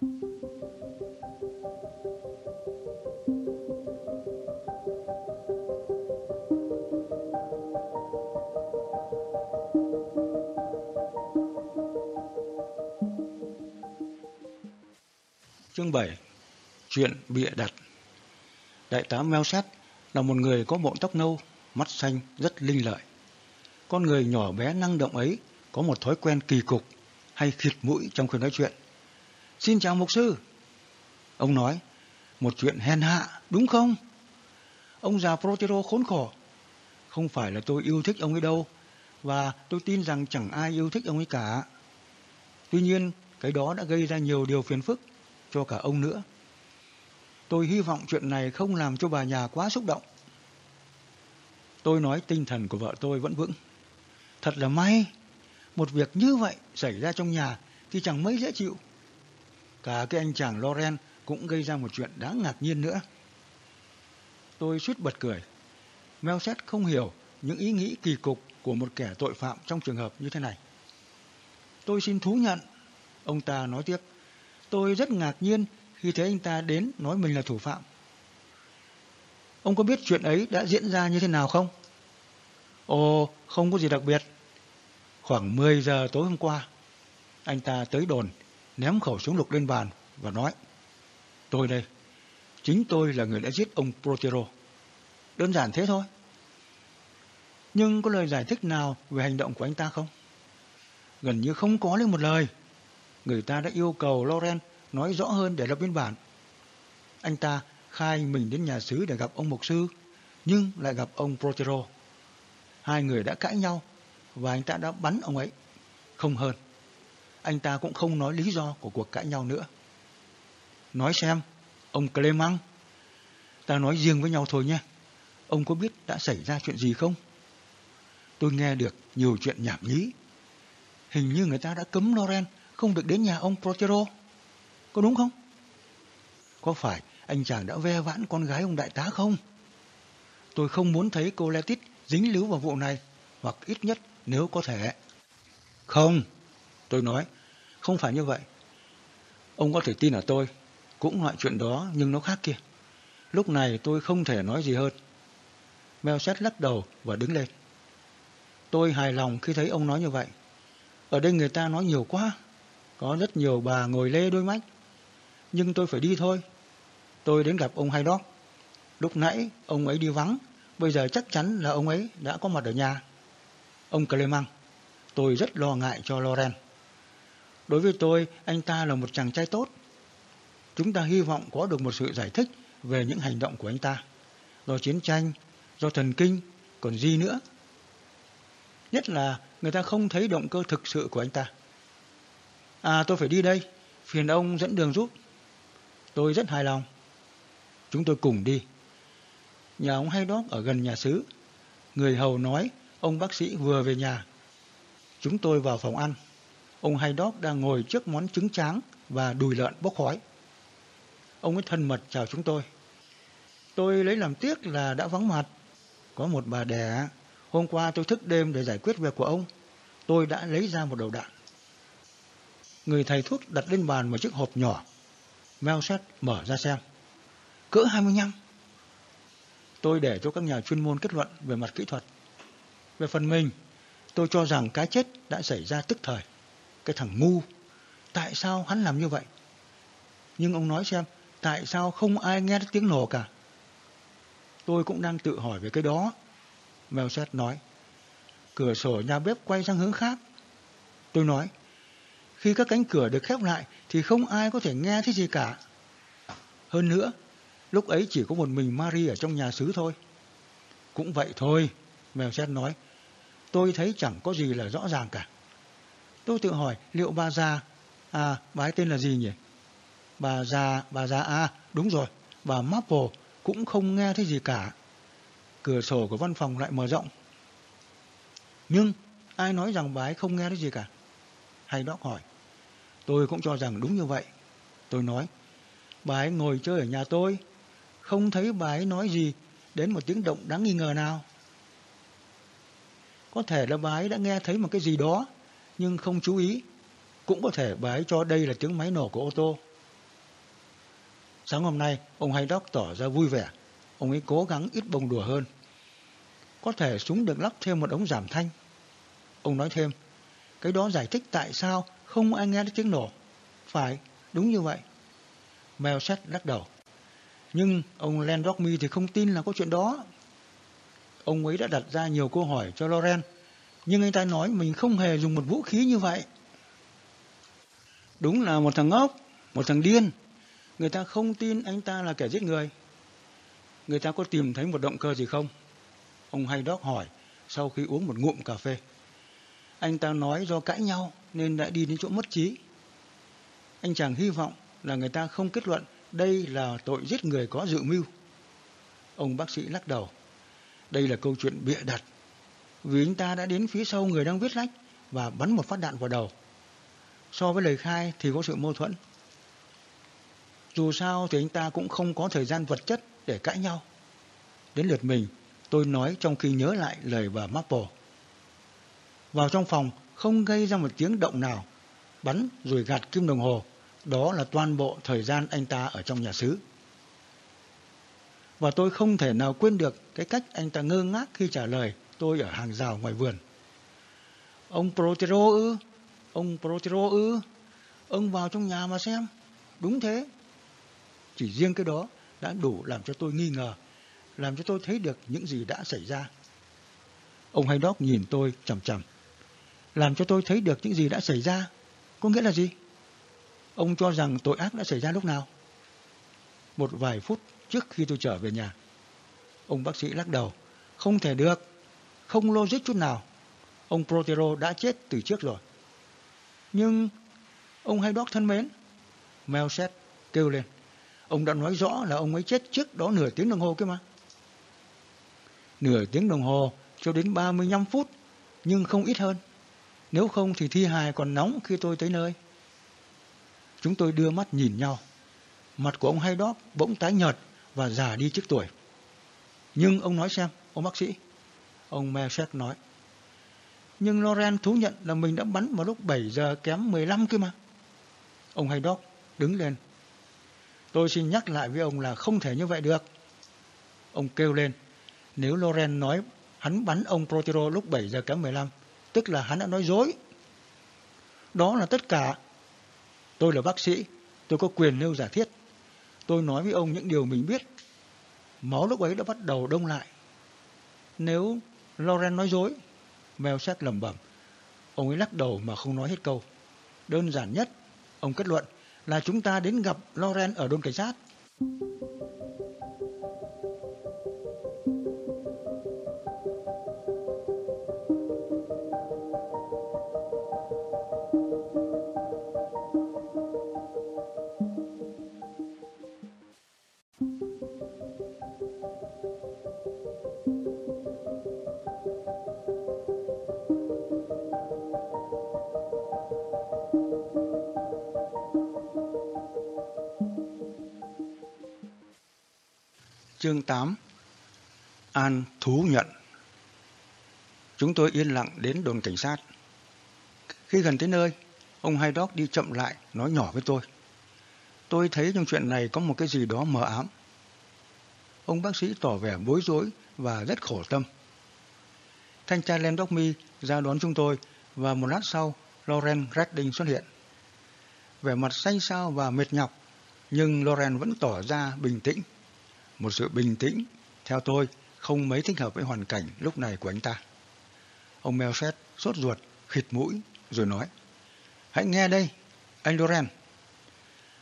Chương 7 Chuyện bịa đặt Đại tá Melset là một người có bộ tóc nâu, mắt xanh, rất linh lợi. Con người nhỏ bé năng động ấy có một thói quen kỳ cục hay khịt mũi trong khi nói chuyện. Xin chào mục sư. Ông nói, một chuyện hèn hạ, đúng không? Ông già Protero khốn khổ. Không phải là tôi yêu thích ông ấy đâu, và tôi tin rằng chẳng ai yêu thích ông ấy cả. Tuy nhiên, cái đó đã gây ra nhiều điều phiền phức cho cả ông nữa. Tôi hy vọng chuyện này không làm cho bà nhà quá xúc động. Tôi nói tinh thần của vợ tôi vẫn vững. Thật là may, một việc như vậy xảy ra trong nhà thì chẳng mấy dễ chịu. Cả cái anh chàng Loren cũng gây ra một chuyện đáng ngạc nhiên nữa. Tôi suýt bật cười. Melset không hiểu những ý nghĩ kỳ cục của một kẻ tội phạm trong trường hợp như thế này. Tôi xin thú nhận, ông ta nói tiếp, tôi rất ngạc nhiên khi thấy anh ta đến nói mình là thủ phạm. Ông có biết chuyện ấy đã diễn ra như thế nào không? Ồ, không có gì đặc biệt. Khoảng 10 giờ tối hôm qua, anh ta tới đồn, ném khẩu súng lục lên bàn và nói Tôi đây, chính tôi là người đã giết ông Protero. Đơn giản thế thôi. Nhưng có lời giải thích nào về hành động của anh ta không? Gần như không có lên một lời. Người ta đã yêu cầu Loren nói rõ hơn để lập biên bản. Anh ta khai mình đến nhà xứ để gặp ông mục sư, nhưng lại gặp ông Protero. Hai người đã cãi nhau và anh ta đã bắn ông ấy. Không hơn. Anh ta cũng không nói lý do của cuộc cãi nhau nữa. Nói xem, ông Clemang ta nói riêng với nhau thôi nhé. Ông có biết đã xảy ra chuyện gì không? Tôi nghe được nhiều chuyện nhảm nhí. Hình như người ta đã cấm Loren không được đến nhà ông Protero. Có đúng không? Có phải anh chàng đã ve vãn con gái ông đại tá không? Tôi không muốn thấy cô Letit dính líu vào vụ này, hoặc ít nhất nếu có thể. Không, tôi nói, không phải như vậy. Ông có thể tin ở tôi, cũng loại chuyện đó nhưng nó khác kia. Lúc này tôi không thể nói gì hơn. Melset lắc đầu và đứng lên. Tôi hài lòng khi thấy ông nói như vậy. Ở đây người ta nói nhiều quá. Có rất nhiều bà ngồi lê đôi mắt nhưng tôi phải đi thôi. Tôi đến gặp ông Haydock. Lúc nãy ông ấy đi vắng, bây giờ chắc chắn là ông ấy đã có mặt ở nhà. Ông Clement, tôi rất lo ngại cho Loren. Đối với tôi, anh ta là một chàng trai tốt. Chúng ta hy vọng có được một sự giải thích về những hành động của anh ta. Do chiến tranh, do thần kinh, còn gì nữa. Nhất là người ta không thấy động cơ thực sự của anh ta. À tôi phải đi đây, phiền ông dẫn đường giúp. Tôi rất hài lòng. Chúng tôi cùng đi. Nhà ông hay đó ở gần nhà xứ. Người hầu nói ông bác sĩ vừa về nhà. Chúng tôi vào phòng ăn. Ông hay đó đang ngồi trước món trứng tráng và đùi lợn bốc khói. Ông ấy thân mật chào chúng tôi. Tôi lấy làm tiếc là đã vắng mặt. Có một bà đẻ. Hôm qua tôi thức đêm để giải quyết việc của ông. Tôi đã lấy ra một đầu đạn. Người thầy thuốc đặt lên bàn một chiếc hộp nhỏ Melset mở ra xem. Cỡ 25. Tôi để cho các nhà chuyên môn kết luận về mặt kỹ thuật. Về phần mình, tôi cho rằng cái chết đã xảy ra tức thời. Cái thằng ngu, tại sao hắn làm như vậy? Nhưng ông nói xem, tại sao không ai nghe tiếng nổ cả? Tôi cũng đang tự hỏi về cái đó. Mèo xét nói, cửa sổ nhà bếp quay sang hướng khác. Tôi nói, khi các cánh cửa được khép lại thì không ai có thể nghe thấy gì cả. Hơn nữa, lúc ấy chỉ có một mình Marie ở trong nhà xứ thôi. Cũng vậy thôi, mèo xét nói. Tôi thấy chẳng có gì là rõ ràng cả. Tôi tự hỏi liệu bà già, à bà ấy tên là gì nhỉ? Bà già, bà già, à đúng rồi, bà Maple cũng không nghe thấy gì cả. Cửa sổ của văn phòng lại mở rộng. Nhưng ai nói rằng bà ấy không nghe thấy gì cả? Hay đó hỏi. Tôi cũng cho rằng đúng như vậy. Tôi nói, bà ấy ngồi chơi ở nhà tôi, không thấy bà ấy nói gì đến một tiếng động đáng nghi ngờ nào. Có thể là bà ấy đã nghe thấy một cái gì đó, nhưng không chú ý. Cũng có thể bà ấy cho đây là tiếng máy nổ của ô tô. Sáng hôm nay, ông Haydock tỏ ra vui vẻ. Ông ấy cố gắng ít bông đùa hơn. Có thể súng được lắp thêm một ống giảm thanh. Ông nói thêm, cái đó giải thích tại sao không ai nghe thấy tiếng nổ. Phải, đúng như vậy. Mèo xét lắc đầu. Nhưng ông Landrockme thì không tin là có chuyện đó. Ông ấy đã đặt ra nhiều câu hỏi cho Loren, nhưng anh ta nói mình không hề dùng một vũ khí như vậy. Đúng là một thằng ngốc, một thằng điên. Người ta không tin anh ta là kẻ giết người. Người ta có tìm thấy một động cơ gì không? Ông Haydock hỏi sau khi uống một ngụm cà phê. Anh ta nói do cãi nhau nên đã đi đến chỗ mất trí. Anh chàng hy vọng là người ta không kết luận đây là tội giết người có dự mưu. Ông bác sĩ lắc đầu. Đây là câu chuyện bịa đặt. Vì anh ta đã đến phía sau người đang viết lách và bắn một phát đạn vào đầu. So với lời khai thì có sự mâu thuẫn. Dù sao thì anh ta cũng không có thời gian vật chất để cãi nhau. Đến lượt mình, tôi nói trong khi nhớ lại lời bà Maple. Vào trong phòng, không gây ra một tiếng động nào. Bắn rồi gạt kim đồng hồ. Đó là toàn bộ thời gian anh ta ở trong nhà xứ. Và tôi không thể nào quên được cái cách anh ta ngơ ngác khi trả lời tôi ở hàng rào ngoài vườn. Ông Protero ư? Ông Protero ư? Ông vào trong nhà mà xem. Đúng thế. Chỉ riêng cái đó đã đủ làm cho tôi nghi ngờ, làm cho tôi thấy được những gì đã xảy ra. Ông Haydock nhìn tôi chầm chầm. Làm cho tôi thấy được những gì đã xảy ra. Có nghĩa là gì? Ông cho rằng tội ác đã xảy ra lúc nào? Một vài phút trước khi tôi trở về nhà. Ông bác sĩ lắc đầu. Không thể được. Không logic chút nào. Ông Protero đã chết từ trước rồi. Nhưng ông Haydock thân mến. Melset kêu lên. Ông đã nói rõ là ông ấy chết trước đó nửa tiếng đồng hồ kia mà. Nửa tiếng đồng hồ cho đến 35 phút, nhưng không ít hơn. Nếu không thì thi hài còn nóng khi tôi tới nơi. Chúng tôi đưa mắt nhìn nhau. Mặt của ông Haydock bỗng tái nhợt và già đi trước tuổi. Nhưng ông nói xem, ông bác sĩ. Ông Merset nói. Nhưng Loren thú nhận là mình đã bắn vào lúc 7 giờ kém 15 kia mà. Ông Haydock đứng lên Tôi xin nhắc lại với ông là không thể như vậy được. Ông kêu lên, nếu Loren nói hắn bắn ông Protero lúc 7 giờ kém 15, tức là hắn đã nói dối. Đó là tất cả. Tôi là bác sĩ, tôi có quyền nêu giả thiết. Tôi nói với ông những điều mình biết. Máu lúc ấy đã bắt đầu đông lại. Nếu Loren nói dối, Melset lẩm bẩm. Ông ấy lắc đầu mà không nói hết câu. Đơn giản nhất, ông kết luận là chúng ta đến gặp Loren ở đồn cảnh sát. Chương 8 An thú nhận Chúng tôi yên lặng đến đồn cảnh sát. Khi gần tới nơi, ông Haydock đi chậm lại, nói nhỏ với tôi. Tôi thấy trong chuyện này có một cái gì đó mờ ám. Ông bác sĩ tỏ vẻ bối rối và rất khổ tâm. Thanh tra Len Mi ra đón chúng tôi và một lát sau, Lauren Redding xuất hiện. Vẻ mặt xanh xao và mệt nhọc, nhưng Lauren vẫn tỏ ra bình tĩnh một sự bình tĩnh, theo tôi, không mấy thích hợp với hoàn cảnh lúc này của anh ta. Ông Melset sốt ruột, khịt mũi, rồi nói, Hãy nghe đây, anh Loren.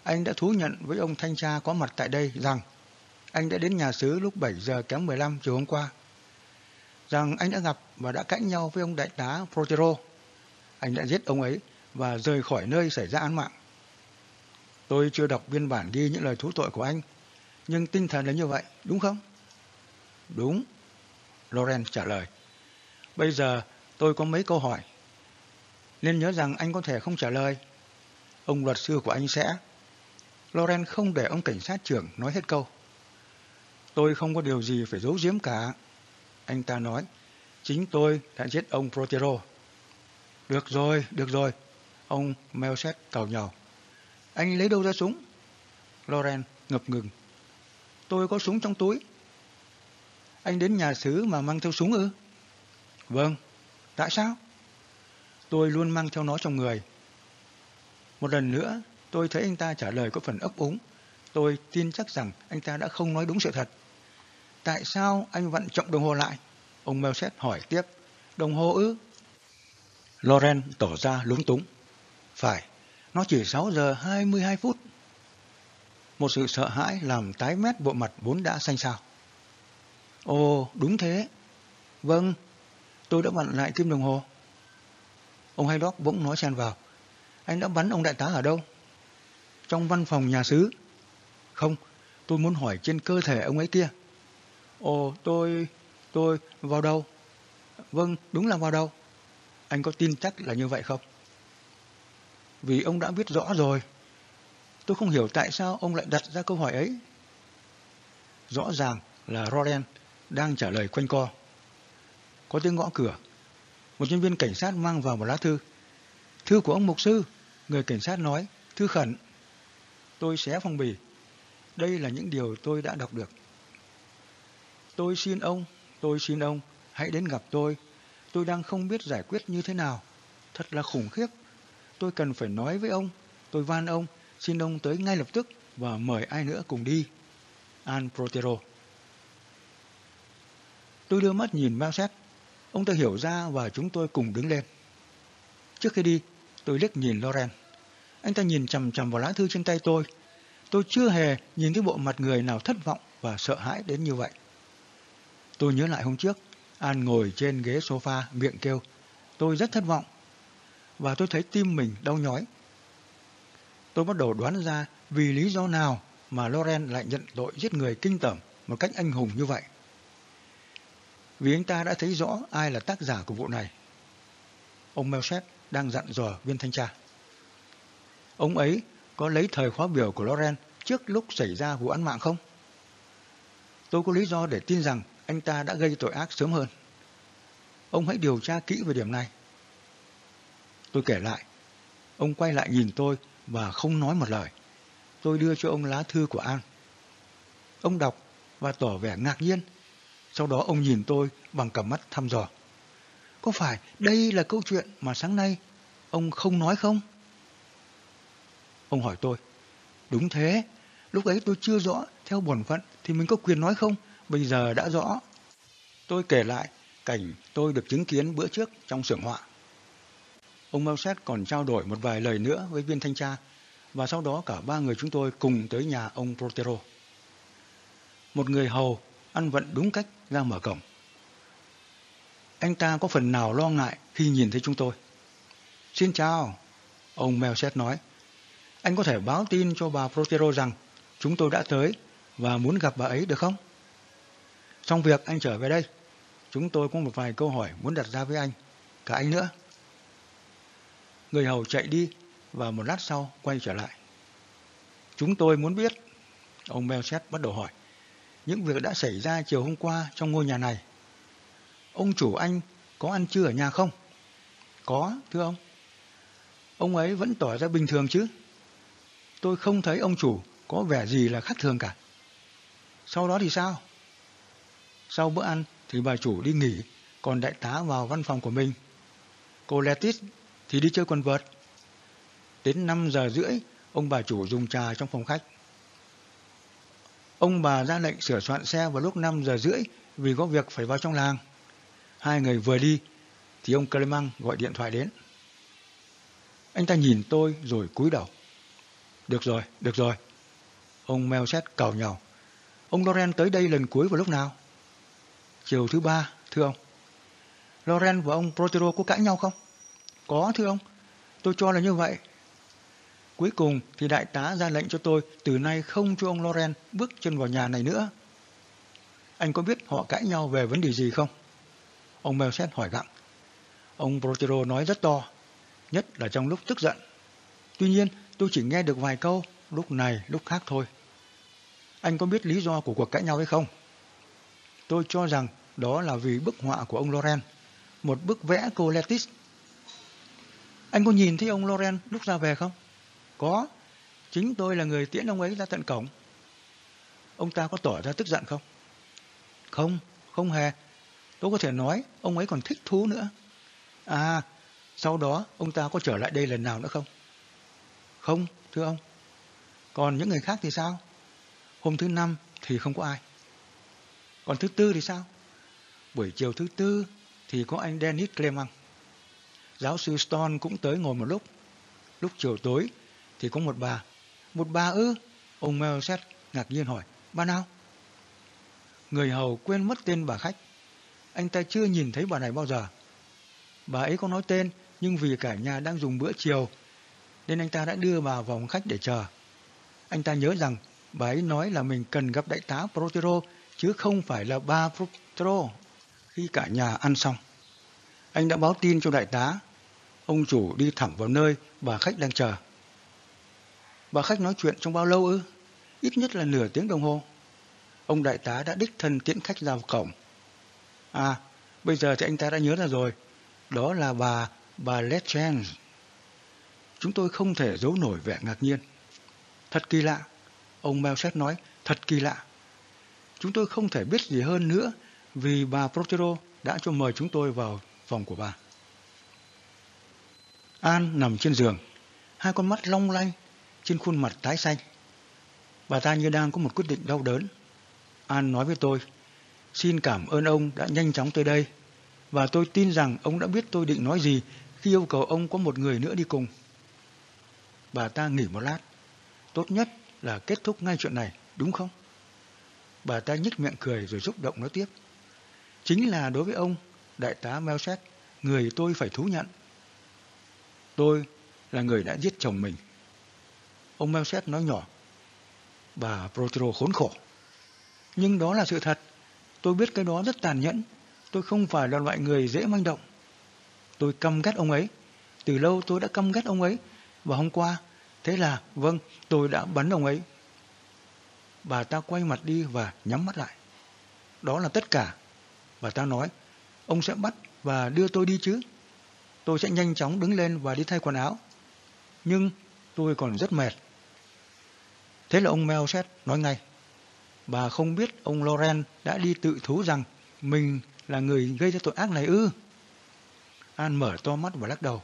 Anh đã thú nhận với ông thanh tra có mặt tại đây rằng anh đã đến nhà xứ lúc 7 giờ kém 15 chiều hôm qua. Rằng anh đã gặp và đã cãi nhau với ông đại tá Protero. Anh đã giết ông ấy và rời khỏi nơi xảy ra án mạng. Tôi chưa đọc biên bản ghi những lời thú tội của anh nhưng tinh thần là như vậy, đúng không? Đúng, Loren trả lời. Bây giờ tôi có mấy câu hỏi. Nên nhớ rằng anh có thể không trả lời. Ông luật sư của anh sẽ... Loren không để ông cảnh sát trưởng nói hết câu. Tôi không có điều gì phải giấu giếm cả. Anh ta nói, chính tôi đã giết ông Protero. Được rồi, được rồi. Ông Melset cầu nhau. Anh lấy đâu ra súng? Loren ngập ngừng. Tôi có súng trong túi. Anh đến nhà xứ mà mang theo súng ư? Vâng. Tại sao? Tôi luôn mang theo nó trong người. Một lần nữa, tôi thấy anh ta trả lời có phần ấp úng. Tôi tin chắc rằng anh ta đã không nói đúng sự thật. Tại sao anh vặn trọng đồng hồ lại? Ông Melset hỏi tiếp. Đồng hồ ư? Loren tỏ ra lúng túng. Phải, nó chỉ 6 giờ 22 phút. Một sự sợ hãi làm tái mét bộ mặt vốn đã xanh xao. Ồ, đúng thế. Vâng, tôi đã vặn lại kim đồng hồ. Ông Haydock bỗng nói xen vào. Anh đã bắn ông đại tá ở đâu? Trong văn phòng nhà sứ. Không, tôi muốn hỏi trên cơ thể ông ấy kia. Ồ, tôi... tôi... vào đâu? Vâng, đúng là vào đâu. Anh có tin chắc là như vậy không? Vì ông đã biết rõ rồi. Tôi không hiểu tại sao ông lại đặt ra câu hỏi ấy. Rõ ràng là Roden đang trả lời quanh co. Có tiếng gõ cửa. Một nhân viên cảnh sát mang vào một lá thư. Thư của ông mục sư. Người cảnh sát nói, thư khẩn. Tôi xé phong bì. Đây là những điều tôi đã đọc được. Tôi xin ông, tôi xin ông, hãy đến gặp tôi. Tôi đang không biết giải quyết như thế nào. Thật là khủng khiếp. Tôi cần phải nói với ông. Tôi van ông, xin ông tới ngay lập tức và mời ai nữa cùng đi. An Protero. Tôi đưa mắt nhìn Mao Ông ta hiểu ra và chúng tôi cùng đứng lên. Trước khi đi, tôi liếc nhìn Loren. Anh ta nhìn chầm chầm vào lá thư trên tay tôi. Tôi chưa hề nhìn thấy bộ mặt người nào thất vọng và sợ hãi đến như vậy. Tôi nhớ lại hôm trước, An ngồi trên ghế sofa miệng kêu. Tôi rất thất vọng. Và tôi thấy tim mình đau nhói. Tôi bắt đầu đoán ra vì lý do nào mà Loren lại nhận tội giết người kinh tởm một cách anh hùng như vậy. Vì anh ta đã thấy rõ ai là tác giả của vụ này. Ông Melchett đang dặn dò viên thanh tra. Ông ấy có lấy thời khóa biểu của Loren trước lúc xảy ra vụ án mạng không? Tôi có lý do để tin rằng anh ta đã gây tội ác sớm hơn. Ông hãy điều tra kỹ về điểm này. Tôi kể lại. Ông quay lại nhìn tôi và không nói một lời. Tôi đưa cho ông lá thư của An. Ông đọc và tỏ vẻ ngạc nhiên. Sau đó ông nhìn tôi bằng cặp mắt thăm dò. Có phải đây là câu chuyện mà sáng nay ông không nói không? Ông hỏi tôi. Đúng thế. Lúc ấy tôi chưa rõ theo bổn phận thì mình có quyền nói không? Bây giờ đã rõ. Tôi kể lại cảnh tôi được chứng kiến bữa trước trong xưởng họa. Ông Mao Sét còn trao đổi một vài lời nữa với viên thanh tra và sau đó cả ba người chúng tôi cùng tới nhà ông Protero. Một người hầu ăn vận đúng cách ra mở cổng. Anh ta có phần nào lo ngại khi nhìn thấy chúng tôi. Xin chào, ông Mao Sét nói. Anh có thể báo tin cho bà Protero rằng chúng tôi đã tới và muốn gặp bà ấy được không? Xong việc anh trở về đây. Chúng tôi có một vài câu hỏi muốn đặt ra với anh. Cả anh nữa. Người hầu chạy đi và một lát sau quay trở lại. Chúng tôi muốn biết, ông Melset bắt đầu hỏi, những việc đã xảy ra chiều hôm qua trong ngôi nhà này. Ông chủ anh có ăn trưa ở nhà không? Có, thưa ông. Ông ấy vẫn tỏ ra bình thường chứ? Tôi không thấy ông chủ có vẻ gì là khác thường cả. Sau đó thì sao? Sau bữa ăn thì bà chủ đi nghỉ, còn đại tá vào văn phòng của mình. Cô Letis thì đi chơi quần vợt. Đến 5 giờ rưỡi, ông bà chủ dùng trà trong phòng khách. Ông bà ra lệnh sửa soạn xe vào lúc 5 giờ rưỡi vì có việc phải vào trong làng. Hai người vừa đi, thì ông Clemang gọi điện thoại đến. Anh ta nhìn tôi rồi cúi đầu. Được rồi, được rồi. Ông Melset cầu nhau. Ông Loren tới đây lần cuối vào lúc nào? Chiều thứ ba, thưa ông. Loren và ông Protero có cãi nhau không? Có thưa ông, tôi cho là như vậy. Cuối cùng thì đại tá ra lệnh cho tôi từ nay không cho ông Loren bước chân vào nhà này nữa. Anh có biết họ cãi nhau về vấn đề gì không? Ông Melset hỏi gặng. Ông Protero nói rất to, nhất là trong lúc tức giận. Tuy nhiên, tôi chỉ nghe được vài câu, lúc này, lúc khác thôi. Anh có biết lý do của cuộc cãi nhau hay không? Tôi cho rằng đó là vì bức họa của ông Loren, một bức vẽ cô Letis anh có nhìn thấy ông Loren lúc ra về không? Có. Chính tôi là người tiễn ông ấy ra tận cổng. Ông ta có tỏ ra tức giận không? Không, không hề. Tôi có thể nói ông ấy còn thích thú nữa. À, sau đó ông ta có trở lại đây lần nào nữa không? Không, thưa ông. Còn những người khác thì sao? Hôm thứ năm thì không có ai. Còn thứ tư thì sao? Buổi chiều thứ tư thì có anh Dennis Clement. Giáo sư Stone cũng tới ngồi một lúc. Lúc chiều tối thì có một bà. Một bà ư? Ông Melset ngạc nhiên hỏi. Bà nào? Người hầu quên mất tên bà khách. Anh ta chưa nhìn thấy bà này bao giờ. Bà ấy có nói tên, nhưng vì cả nhà đang dùng bữa chiều, nên anh ta đã đưa bà vào phòng khách để chờ. Anh ta nhớ rằng bà ấy nói là mình cần gặp đại tá Protero, chứ không phải là ba Protero. Khi cả nhà ăn xong, anh đã báo tin cho đại tá. Ông chủ đi thẳng vào nơi bà khách đang chờ. Bà khách nói chuyện trong bao lâu ư? Ít nhất là nửa tiếng đồng hồ. Ông đại tá đã đích thân tiễn khách ra vào cổng. À, bây giờ thì anh ta đã nhớ ra rồi. Đó là bà, bà Letchen. Chúng tôi không thể giấu nổi vẻ ngạc nhiên. Thật kỳ lạ. Ông Melset nói, thật kỳ lạ. Chúng tôi không thể biết gì hơn nữa vì bà Protero đã cho mời chúng tôi vào phòng của bà. An nằm trên giường, hai con mắt long lanh, trên khuôn mặt tái xanh. Bà ta như đang có một quyết định đau đớn. An nói với tôi, xin cảm ơn ông đã nhanh chóng tới đây, và tôi tin rằng ông đã biết tôi định nói gì khi yêu cầu ông có một người nữa đi cùng. Bà ta nghỉ một lát, tốt nhất là kết thúc ngay chuyện này, đúng không? Bà ta nhếch miệng cười rồi xúc động nói tiếp. Chính là đối với ông, đại tá Melchett, người tôi phải thú nhận. Tôi là người đã giết chồng mình. Ông Melchett nói nhỏ. Bà Protero khốn khổ. Nhưng đó là sự thật. Tôi biết cái đó rất tàn nhẫn. Tôi không phải là loại người dễ manh động. Tôi căm ghét ông ấy. Từ lâu tôi đã căm ghét ông ấy. Và hôm qua, thế là, vâng, tôi đã bắn ông ấy. Bà ta quay mặt đi và nhắm mắt lại. Đó là tất cả. Bà ta nói, ông sẽ bắt và đưa tôi đi chứ. Tôi sẽ nhanh chóng đứng lên và đi thay quần áo. Nhưng tôi còn rất mệt. Thế là ông Melset nói ngay. Bà không biết ông Loren đã đi tự thú rằng mình là người gây ra tội ác này ư. An mở to mắt và lắc đầu.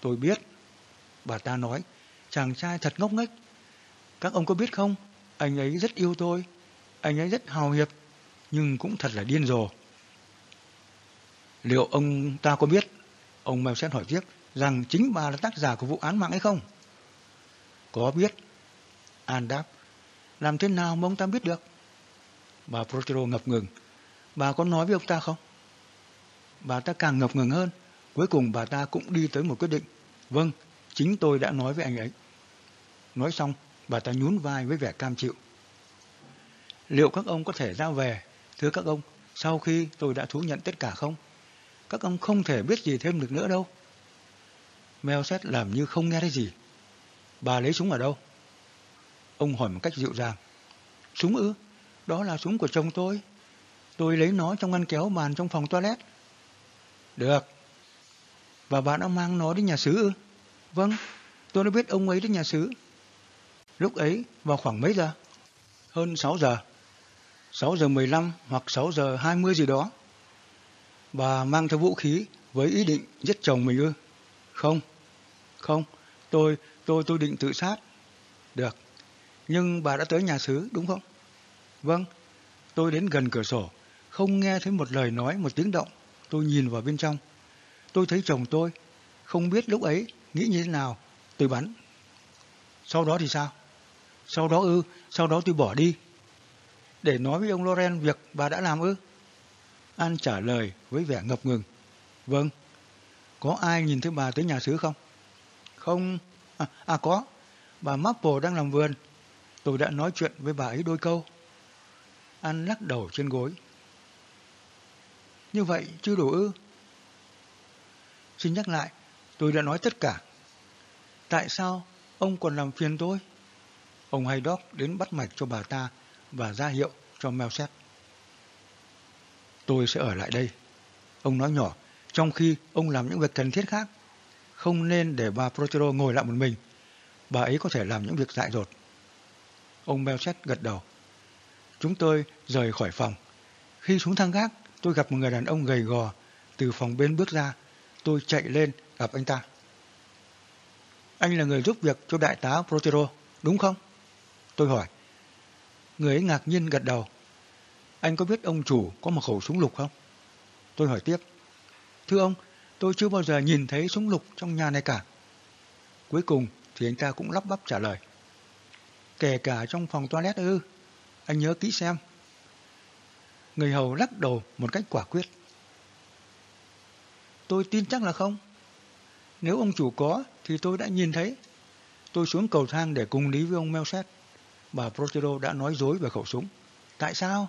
Tôi biết. Bà ta nói, chàng trai thật ngốc nghếch. Các ông có biết không, anh ấy rất yêu tôi. Anh ấy rất hào hiệp, nhưng cũng thật là điên rồ. Liệu ông ta có biết, ông Melset hỏi tiếp, rằng chính bà là tác giả của vụ án mạng hay không? Có biết. An đáp, làm thế nào mà ông ta biết được? Bà Protero ngập ngừng. Bà có nói với ông ta không? Bà ta càng ngập ngừng hơn. Cuối cùng bà ta cũng đi tới một quyết định. Vâng, chính tôi đã nói với anh ấy. Nói xong, bà ta nhún vai với vẻ cam chịu. Liệu các ông có thể ra về, thưa các ông, sau khi tôi đã thú nhận tất cả không? Các ông không thể biết gì thêm được nữa đâu. Mèo xét làm như không nghe thấy gì. Bà lấy súng ở đâu? Ông hỏi một cách dịu dàng. Súng ư? Đó là súng của chồng tôi. Tôi lấy nó trong ngăn kéo bàn trong phòng toilet. Được. Và bà đã mang nó đến nhà xứ ư? Vâng, tôi đã biết ông ấy đến nhà xứ. Lúc ấy vào khoảng mấy giờ? Hơn 6 giờ. 6 giờ 15 hoặc 6 giờ 20 gì đó. Bà mang theo vũ khí với ý định giết chồng mình ư? Không. Không, tôi, tôi, tôi định tự sát. Được. Nhưng bà đã tới nhà xứ, đúng không? Vâng. Tôi đến gần cửa sổ, không nghe thấy một lời nói, một tiếng động. Tôi nhìn vào bên trong. Tôi thấy chồng tôi, không biết lúc ấy nghĩ như thế nào. Tôi bắn. Sau đó thì sao? Sau đó ư, sau đó tôi bỏ đi. Để nói với ông Loren việc bà đã làm ư? An trả lời với vẻ ngập ngừng. Vâng. Có ai nhìn thấy bà tới nhà xứ không? Không. À, à có. Bà Maple đang làm vườn. Tôi đã nói chuyện với bà ấy đôi câu. An lắc đầu trên gối. Như vậy chưa đủ ư? Xin nhắc lại, tôi đã nói tất cả. Tại sao ông còn làm phiền tôi? Ông Haydock đến bắt mạch cho bà ta và ra hiệu cho Melset. Tôi sẽ ở lại đây. Ông nói nhỏ, trong khi ông làm những việc cần thiết khác. Không nên để bà Protero ngồi lại một mình. bà ấy có thể làm những việc dại dột. Ông Melset gật đầu. Chúng tôi rời khỏi phòng. Khi xuống thang gác, tôi gặp một người đàn ông gầy gò. Từ phòng bên bước ra, tôi chạy lên gặp anh ta. Anh là người giúp việc cho đại tá Protero, đúng không? Tôi hỏi. Người ấy ngạc nhiên gật đầu. Anh có biết ông chủ có một khẩu súng lục không? Tôi hỏi tiếp. Thưa ông, tôi chưa bao giờ nhìn thấy súng lục trong nhà này cả. Cuối cùng thì anh ta cũng lắp bắp trả lời. Kể cả trong phòng toilet ư, anh nhớ kỹ xem. Người hầu lắc đầu một cách quả quyết. Tôi tin chắc là không. Nếu ông chủ có thì tôi đã nhìn thấy. Tôi xuống cầu thang để cùng lý với ông Melset. Bà Protero đã nói dối về khẩu súng. Tại sao?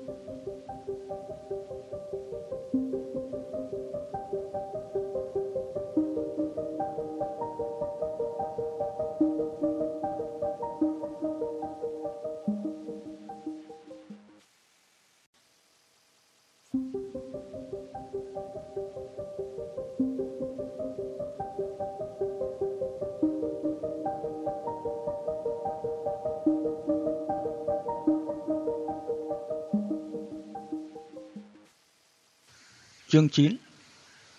Chương 9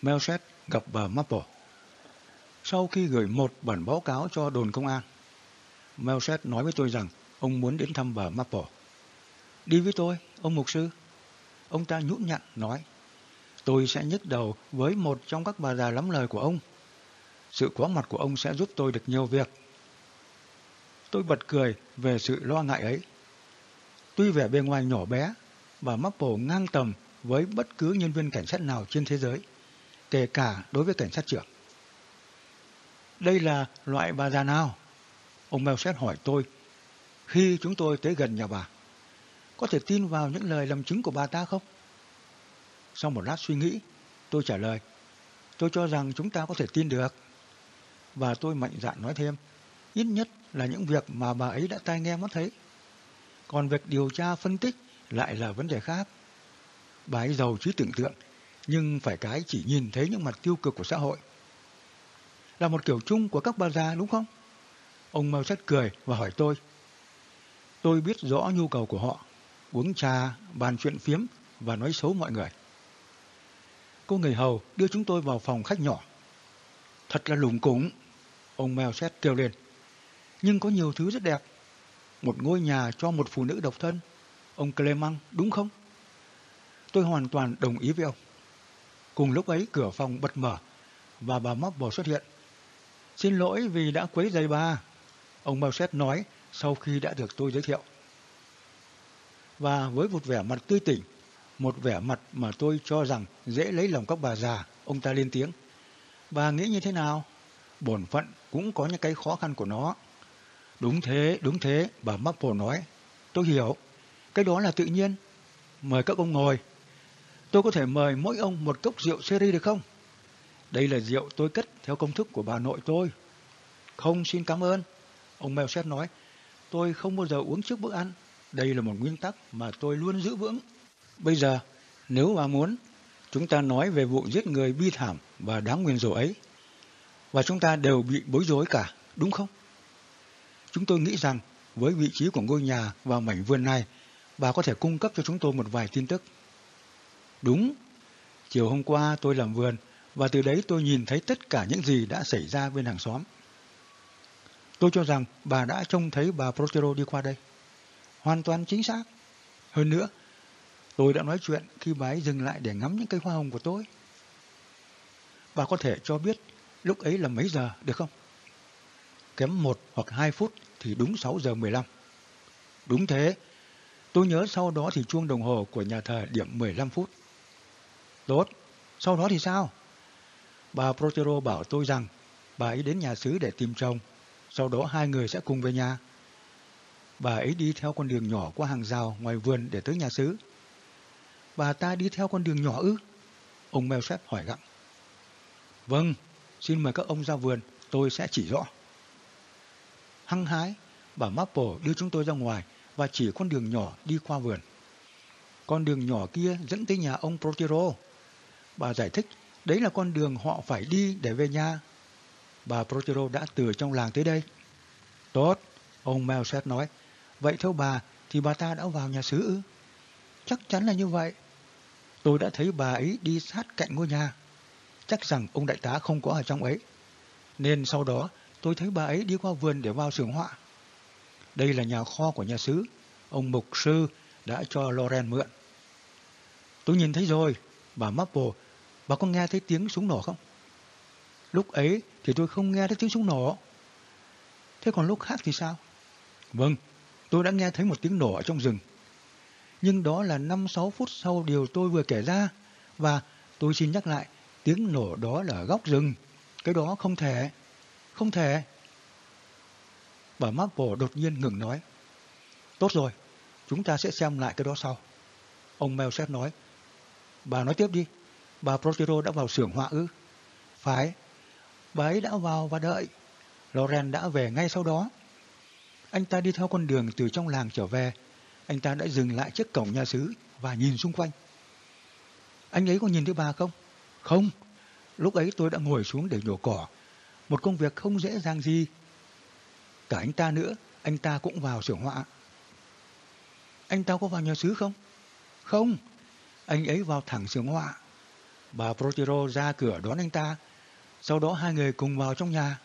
Melset gặp bà Maple Sau khi gửi một bản báo cáo cho đồn công an, Melset nói với tôi rằng ông muốn đến thăm bà Maple. Đi với tôi, ông mục sư. Ông ta nhũn nhặn nói, tôi sẽ nhức đầu với một trong các bà già lắm lời của ông. Sự có mặt của ông sẽ giúp tôi được nhiều việc. Tôi bật cười về sự lo ngại ấy. Tuy vẻ bề ngoài nhỏ bé, bà Maple ngang tầm với bất cứ nhân viên cảnh sát nào trên thế giới, kể cả đối với cảnh sát trưởng. Đây là loại bà già nào? Ông Melset hỏi tôi khi chúng tôi tới gần nhà bà. Có thể tin vào những lời làm chứng của bà ta không? Sau một lát suy nghĩ, tôi trả lời. Tôi cho rằng chúng ta có thể tin được. Và tôi mạnh dạn nói thêm, ít nhất là những việc mà bà ấy đã tai nghe mắt thấy. Còn việc điều tra phân tích lại là vấn đề khác. Bà ấy giàu trí tưởng tượng, nhưng phải cái chỉ nhìn thấy những mặt tiêu cực của xã hội. Là một kiểu chung của các bà già đúng không? Ông Mao Xét cười và hỏi tôi. Tôi biết rõ nhu cầu của họ, uống trà, bàn chuyện phiếm và nói xấu mọi người. Cô người hầu đưa chúng tôi vào phòng khách nhỏ. Thật là lùng củng, ông Mao Xét kêu lên. Nhưng có nhiều thứ rất đẹp. Một ngôi nhà cho một phụ nữ độc thân. Ông clemang đúng không? Tôi hoàn toàn đồng ý với ông. Cùng lúc ấy cửa phòng bật mở và bà Marple xuất hiện. Xin lỗi vì đã quấy rầy bà, ông Mauset nói sau khi đã được tôi giới thiệu. Và với một vẻ mặt tươi tỉnh, một vẻ mặt mà tôi cho rằng dễ lấy lòng các bà già, ông ta lên tiếng. Bà nghĩ như thế nào? Bổn phận cũng có những cái khó khăn của nó. Đúng thế, đúng thế, bà Marple nói. Tôi hiểu, cái đó là tự nhiên. Mời các ông ngồi. Tôi có thể mời mỗi ông một cốc rượu sherry được không? Đây là rượu tôi cất theo công thức của bà nội tôi. Không, xin cảm ơn. Ông Melset nói, tôi không bao giờ uống trước bữa ăn. Đây là một nguyên tắc mà tôi luôn giữ vững. Bây giờ, nếu bà muốn, chúng ta nói về vụ giết người bi thảm và đáng nguyền rủa ấy. Và chúng ta đều bị bối rối cả, đúng không? Chúng tôi nghĩ rằng với vị trí của ngôi nhà và mảnh vườn này, bà có thể cung cấp cho chúng tôi một vài tin tức. Đúng, chiều hôm qua tôi làm vườn và từ đấy tôi nhìn thấy tất cả những gì đã xảy ra bên hàng xóm. Tôi cho rằng bà đã trông thấy bà Protero đi qua đây. Hoàn toàn chính xác. Hơn nữa, tôi đã nói chuyện khi bà ấy dừng lại để ngắm những cây hoa hồng của tôi. Bà có thể cho biết lúc ấy là mấy giờ được không? Kém một hoặc hai phút thì đúng 6 giờ 15. Đúng thế, tôi nhớ sau đó thì chuông đồng hồ của nhà thờ điểm 15 phút. Tốt, sau đó thì sao? Bà Protero bảo tôi rằng bà ấy đến nhà xứ để tìm chồng, sau đó hai người sẽ cùng về nhà. Bà ấy đi theo con đường nhỏ qua hàng rào ngoài vườn để tới nhà xứ. Bà ta đi theo con đường nhỏ ư? Ông Melset hỏi gặng. Vâng, xin mời các ông ra vườn, tôi sẽ chỉ rõ. Hăng hái, bà Maple đưa chúng tôi ra ngoài và chỉ con đường nhỏ đi qua vườn. Con đường nhỏ kia dẫn tới nhà ông Protero. Bà giải thích, đấy là con đường họ phải đi để về nhà. bà Protero đã từ trong làng tới đây. Tốt, ông Melset nói. Vậy theo bà thì bà ta đã vào nhà xứ ư? Chắc chắn là như vậy. Tôi đã thấy bà ấy đi sát cạnh ngôi nhà. Chắc rằng ông đại tá không có ở trong ấy. Nên sau đó tôi thấy bà ấy đi qua vườn để vào xưởng họa. Đây là nhà kho của nhà xứ. Ông mục sư đã cho Loren mượn. Tôi nhìn thấy rồi, bà Maple, bà có nghe thấy tiếng súng nổ không? Lúc ấy thì tôi không nghe thấy tiếng súng nổ. Thế còn lúc khác thì sao? Vâng, tôi đã nghe thấy một tiếng nổ ở trong rừng. Nhưng đó là 5-6 phút sau điều tôi vừa kể ra. Và tôi xin nhắc lại, tiếng nổ đó là ở góc rừng. Cái đó không thể. Không thể. Bà Maple đột nhiên ngừng nói. Tốt rồi, chúng ta sẽ xem lại cái đó sau. Ông Melchett nói. Bà nói tiếp đi. Bà Protero đã vào xưởng họa ư? Phải. Bà ấy đã vào và đợi. Loren đã về ngay sau đó. Anh ta đi theo con đường từ trong làng trở về. Anh ta đã dừng lại trước cổng nhà xứ và nhìn xung quanh. Anh ấy có nhìn thấy bà không? Không. Lúc ấy tôi đã ngồi xuống để nhổ cỏ. Một công việc không dễ dàng gì. Cả anh ta nữa, anh ta cũng vào xưởng họa. Anh ta có vào nhà xứ không? Không. Anh ấy vào thẳng xưởng họa. Bà Protero ra cửa đón anh ta. Sau đó hai người cùng vào trong nhà.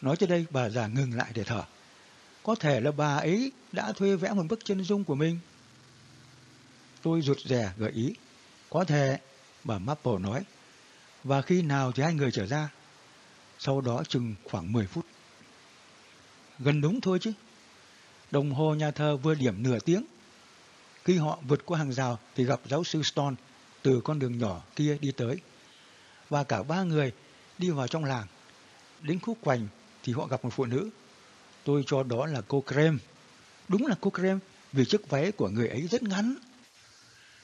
Nói tới đây bà già ngừng lại để thở. Có thể là bà ấy đã thuê vẽ một bức chân dung của mình. Tôi rụt rè gợi ý. Có thể, bà Maple nói. Và khi nào thì hai người trở ra? Sau đó chừng khoảng 10 phút. Gần đúng thôi chứ. Đồng hồ nhà thờ vừa điểm nửa tiếng. Khi họ vượt qua hàng rào thì gặp giáo sư Stone từ con đường nhỏ kia đi tới. Và cả ba người đi vào trong làng. Đến khúc quanh thì họ gặp một phụ nữ. Tôi cho đó là cô Krem. Đúng là cô Krem vì chiếc váy của người ấy rất ngắn.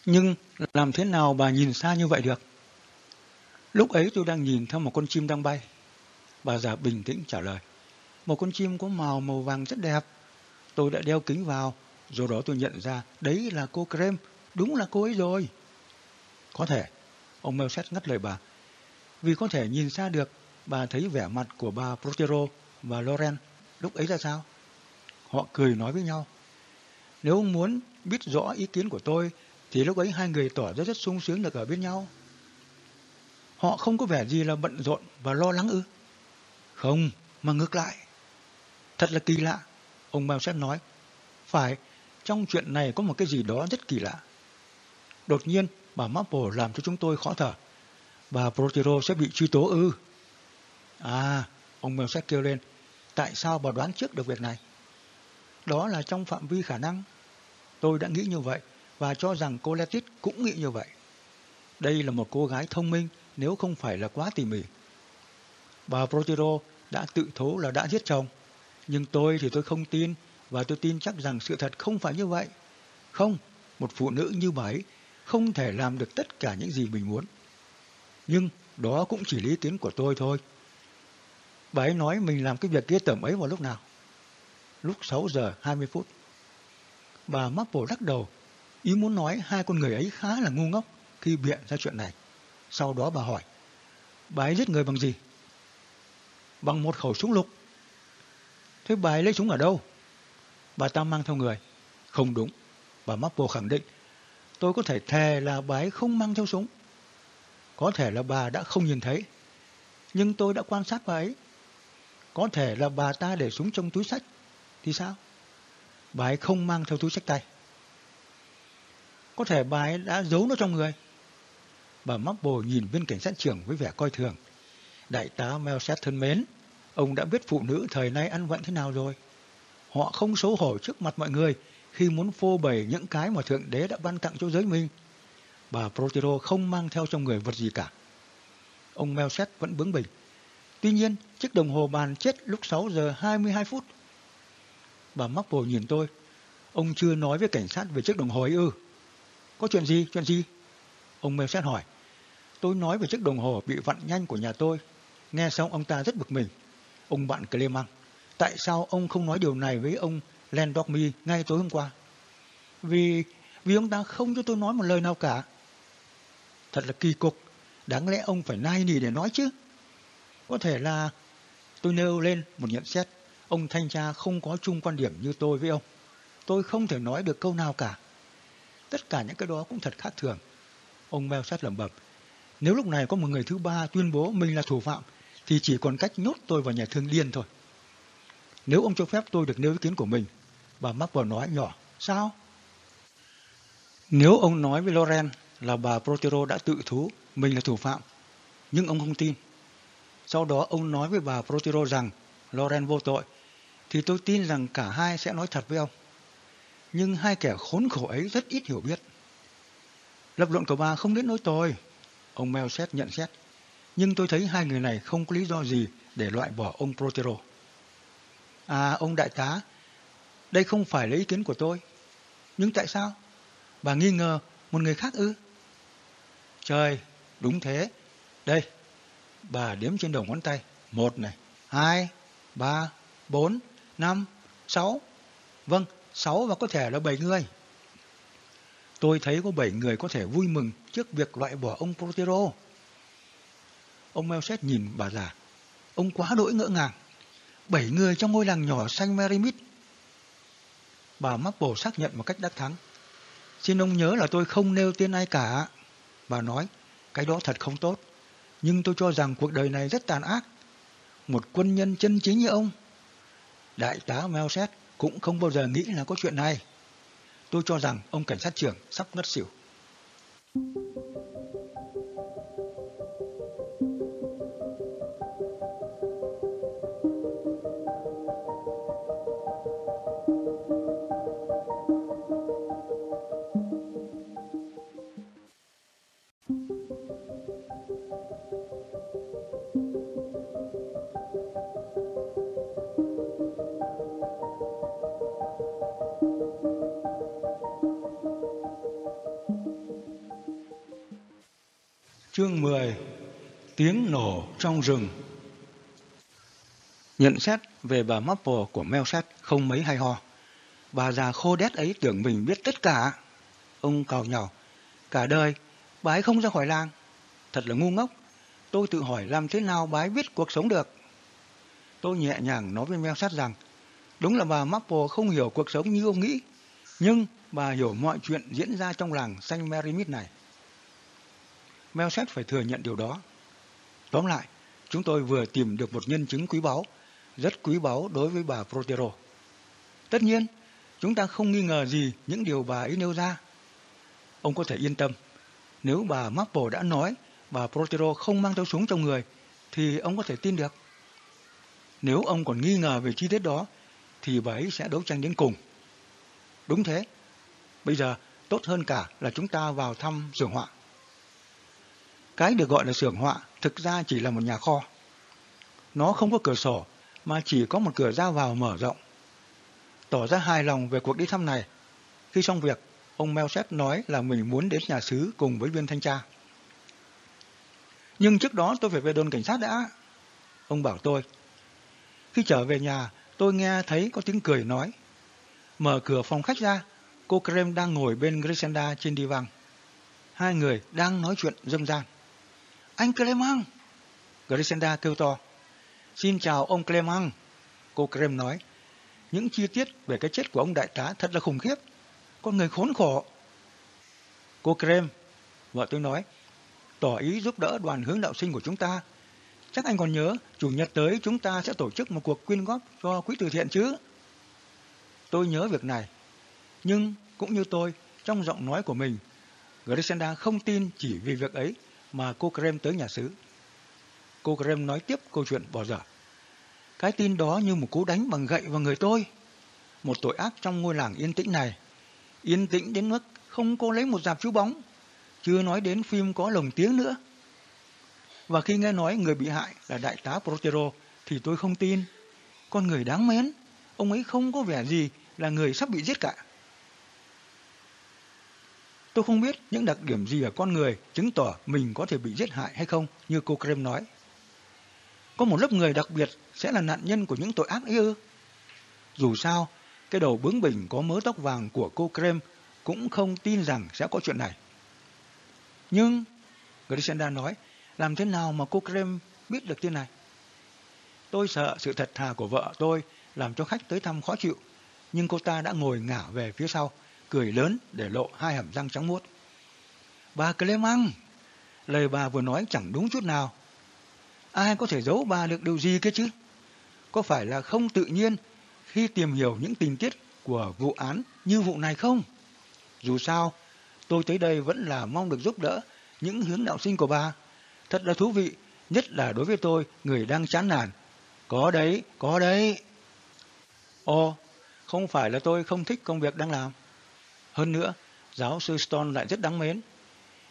Nhưng làm thế nào bà nhìn xa như vậy được? Lúc ấy tôi đang nhìn theo một con chim đang bay. Bà già bình tĩnh trả lời. Một con chim có màu màu vàng rất đẹp. Tôi đã đeo kính vào, do đó tôi nhận ra đấy là cô Krem, đúng là cô ấy rồi. Có thể, ông Melset ngắt lời bà. Vì có thể nhìn xa được, bà thấy vẻ mặt của bà Protero và Loren lúc ấy ra sao? Họ cười nói với nhau. Nếu ông muốn biết rõ ý kiến của tôi, thì lúc ấy hai người tỏ ra rất sung sướng được ở bên nhau. Họ không có vẻ gì là bận rộn và lo lắng ư? Không, mà ngược lại. Thật là kỳ lạ, ông Mao nói. Phải, trong chuyện này có một cái gì đó rất kỳ lạ. Đột nhiên, bà Maple làm cho chúng tôi khó thở. Bà Protero sẽ bị truy tố ư. À, ông Mao sẽ kêu lên. Tại sao bà đoán trước được việc này? Đó là trong phạm vi khả năng. Tôi đã nghĩ như vậy và cho rằng cô Letit cũng nghĩ như vậy. Đây là một cô gái thông minh nếu không phải là quá tỉ mỉ. Bà Protero đã tự thố là đã giết chồng. Nhưng tôi thì tôi không tin và tôi tin chắc rằng sự thật không phải như vậy. Không, một phụ nữ như bà ấy không thể làm được tất cả những gì mình muốn. Nhưng đó cũng chỉ lý kiến của tôi thôi. Bà ấy nói mình làm cái việc kia tầm ấy vào lúc nào? Lúc 6 giờ 20 phút. Bà Maple lắc đầu, ý muốn nói hai con người ấy khá là ngu ngốc khi biện ra chuyện này. Sau đó bà hỏi, bà ấy giết người bằng gì? Bằng một khẩu súng lục. Thế bà ấy lấy súng ở đâu? Bà ta mang theo người. Không đúng. Bà Maple khẳng định. Tôi có thể thề là bà ấy không mang theo súng. Có thể là bà đã không nhìn thấy. Nhưng tôi đã quan sát bà ấy. Có thể là bà ta để súng trong túi sách. Thì sao? Bà ấy không mang theo túi sách tay. Có thể bà ấy đã giấu nó trong người. Bà Maple nhìn viên cảnh sát trưởng với vẻ coi thường. Đại tá Melset thân mến, ông đã biết phụ nữ thời nay ăn vận thế nào rồi. Họ không xấu hổ trước mặt mọi người khi muốn phô bày những cái mà Thượng Đế đã ban tặng cho giới mình. Bà Protero không mang theo trong người vật gì cả. Ông Melset vẫn bướng bỉnh. Tuy nhiên, chiếc đồng hồ bàn chết lúc 6 giờ 22 phút. Bà Marple nhìn tôi. Ông chưa nói với cảnh sát về chiếc đồng hồ ấy ư. Có chuyện gì? Chuyện gì? Ông Melset hỏi. Tôi nói về chiếc đồng hồ bị vặn nhanh của nhà tôi. Nghe xong ông ta rất bực mình. Ông bạn Clemang, tại sao ông không nói điều này với ông Landormi ngay tối hôm qua? Vì vì ông ta không cho tôi nói một lời nào cả. Thật là kỳ cục, đáng lẽ ông phải nai nỉ để nói chứ. Có thể là tôi nêu lên một nhận xét. Ông thanh tra không có chung quan điểm như tôi với ông. Tôi không thể nói được câu nào cả. Tất cả những cái đó cũng thật khác thường. Ông meo sát lẩm bẩm. Nếu lúc này có một người thứ ba tuyên bố mình là thủ phạm, thì chỉ còn cách nhốt tôi vào nhà thương điên thôi. Nếu ông cho phép tôi được nêu ý kiến của mình, bà Marple nói nhỏ, sao? Nếu ông nói với Loren là bà Protero đã tự thú mình là thủ phạm, nhưng ông không tin. Sau đó ông nói với bà Protero rằng Loren vô tội, thì tôi tin rằng cả hai sẽ nói thật với ông. Nhưng hai kẻ khốn khổ ấy rất ít hiểu biết. Lập luận của bà không đến nỗi tồi, ông Melset nhận xét. Nhưng tôi thấy hai người này không có lý do gì để loại bỏ ông Protero. À, ông đại tá, đây không phải là ý kiến của tôi. Nhưng tại sao? Bà nghi ngờ một người khác ư? Trời, đúng thế. Đây, bà đếm trên đầu ngón tay. Một này, hai, ba, bốn, năm, sáu. Vâng, sáu và có thể là bảy người. Tôi thấy có bảy người có thể vui mừng trước việc loại bỏ ông Protero. Ông Melset nhìn bà già. Ông quá đỗi ngỡ ngàng. Bảy người trong ngôi làng nhỏ xanh Merimit. Bà Maple xác nhận một cách đắc thắng. Xin ông nhớ là tôi không nêu tên ai cả. Bà nói, cái đó thật không tốt. Nhưng tôi cho rằng cuộc đời này rất tàn ác. Một quân nhân chân chính như ông. Đại tá Melset cũng không bao giờ nghĩ là có chuyện này. Tôi cho rằng ông cảnh sát trưởng sắp ngất xỉu. Chương 10 Tiếng nổ trong rừng Nhận xét về bà Maple của Melset không mấy hay ho. Bà già khô đét ấy tưởng mình biết tất cả. Ông cào nhào. Cả đời, bà ấy không ra khỏi làng. Thật là ngu ngốc. Tôi tự hỏi làm thế nào bà ấy biết cuộc sống được. Tôi nhẹ nhàng nói với Melset rằng đúng là bà Maple không hiểu cuộc sống như ông nghĩ. Nhưng bà hiểu mọi chuyện diễn ra trong làng Saint Mary này. Mel Set phải thừa nhận điều đó. Tóm lại, chúng tôi vừa tìm được một nhân chứng quý báu, rất quý báu đối với bà Protero. Tất nhiên, chúng ta không nghi ngờ gì những điều bà ấy nêu ra. Ông có thể yên tâm, nếu bà Marple đã nói bà Protero không mang theo súng trong người, thì ông có thể tin được. Nếu ông còn nghi ngờ về chi tiết đó, thì bà ấy sẽ đấu tranh đến cùng. Đúng thế. Bây giờ, tốt hơn cả là chúng ta vào thăm xưởng họa. Cái được gọi là xưởng họa thực ra chỉ là một nhà kho. Nó không có cửa sổ mà chỉ có một cửa ra vào mở rộng. Tỏ ra hài lòng về cuộc đi thăm này. Khi xong việc, ông Melset nói là mình muốn đến nhà xứ cùng với viên thanh tra. Nhưng trước đó tôi phải về đồn cảnh sát đã. Ông bảo tôi. Khi trở về nhà, tôi nghe thấy có tiếng cười nói. Mở cửa phòng khách ra, cô Krem đang ngồi bên Grisenda trên đi văng. Hai người đang nói chuyện dâm gian. Anh Clement! Grisenda kêu to. Xin chào ông Clement. Cô Clem nói. Những chi tiết về cái chết của ông đại tá thật là khủng khiếp. Con người khốn khổ. Cô Clem, vợ tôi nói, tỏ ý giúp đỡ đoàn hướng đạo sinh của chúng ta. Chắc anh còn nhớ, chủ nhật tới chúng ta sẽ tổ chức một cuộc quyên góp cho quỹ từ thiện chứ. Tôi nhớ việc này. Nhưng cũng như tôi, trong giọng nói của mình, Grisenda không tin chỉ vì việc ấy mà cô Krem tới nhà xứ. Cô Krem nói tiếp câu chuyện bỏ dở. Cái tin đó như một cú đánh bằng gậy vào người tôi. Một tội ác trong ngôi làng yên tĩnh này. Yên tĩnh đến mức không cô lấy một dạp chiếu bóng. Chưa nói đến phim có lồng tiếng nữa. Và khi nghe nói người bị hại là đại tá Protero thì tôi không tin. Con người đáng mến, ông ấy không có vẻ gì là người sắp bị giết cả. Tôi không biết những đặc điểm gì ở con người chứng tỏ mình có thể bị giết hại hay không, như cô Krem nói. Có một lớp người đặc biệt sẽ là nạn nhân của những tội ác ấy ư? Dù sao, cái đầu bướng bỉnh có mớ tóc vàng của cô Krem cũng không tin rằng sẽ có chuyện này. Nhưng, Grishenda nói, làm thế nào mà cô Krem biết được tin này? Tôi sợ sự thật thà của vợ tôi làm cho khách tới thăm khó chịu, nhưng cô ta đã ngồi ngả về phía sau, cười lớn để lộ hai hàm răng trắng muốt. Bà Clemang, lời bà vừa nói chẳng đúng chút nào. Ai có thể giấu bà được điều gì kia chứ? Có phải là không tự nhiên khi tìm hiểu những tình tiết của vụ án như vụ này không? Dù sao, tôi tới đây vẫn là mong được giúp đỡ những hướng đạo sinh của bà. Thật là thú vị, nhất là đối với tôi, người đang chán nản. Có đấy, có đấy. Ồ, không phải là tôi không thích công việc đang làm. Hơn nữa, giáo sư Stone lại rất đáng mến.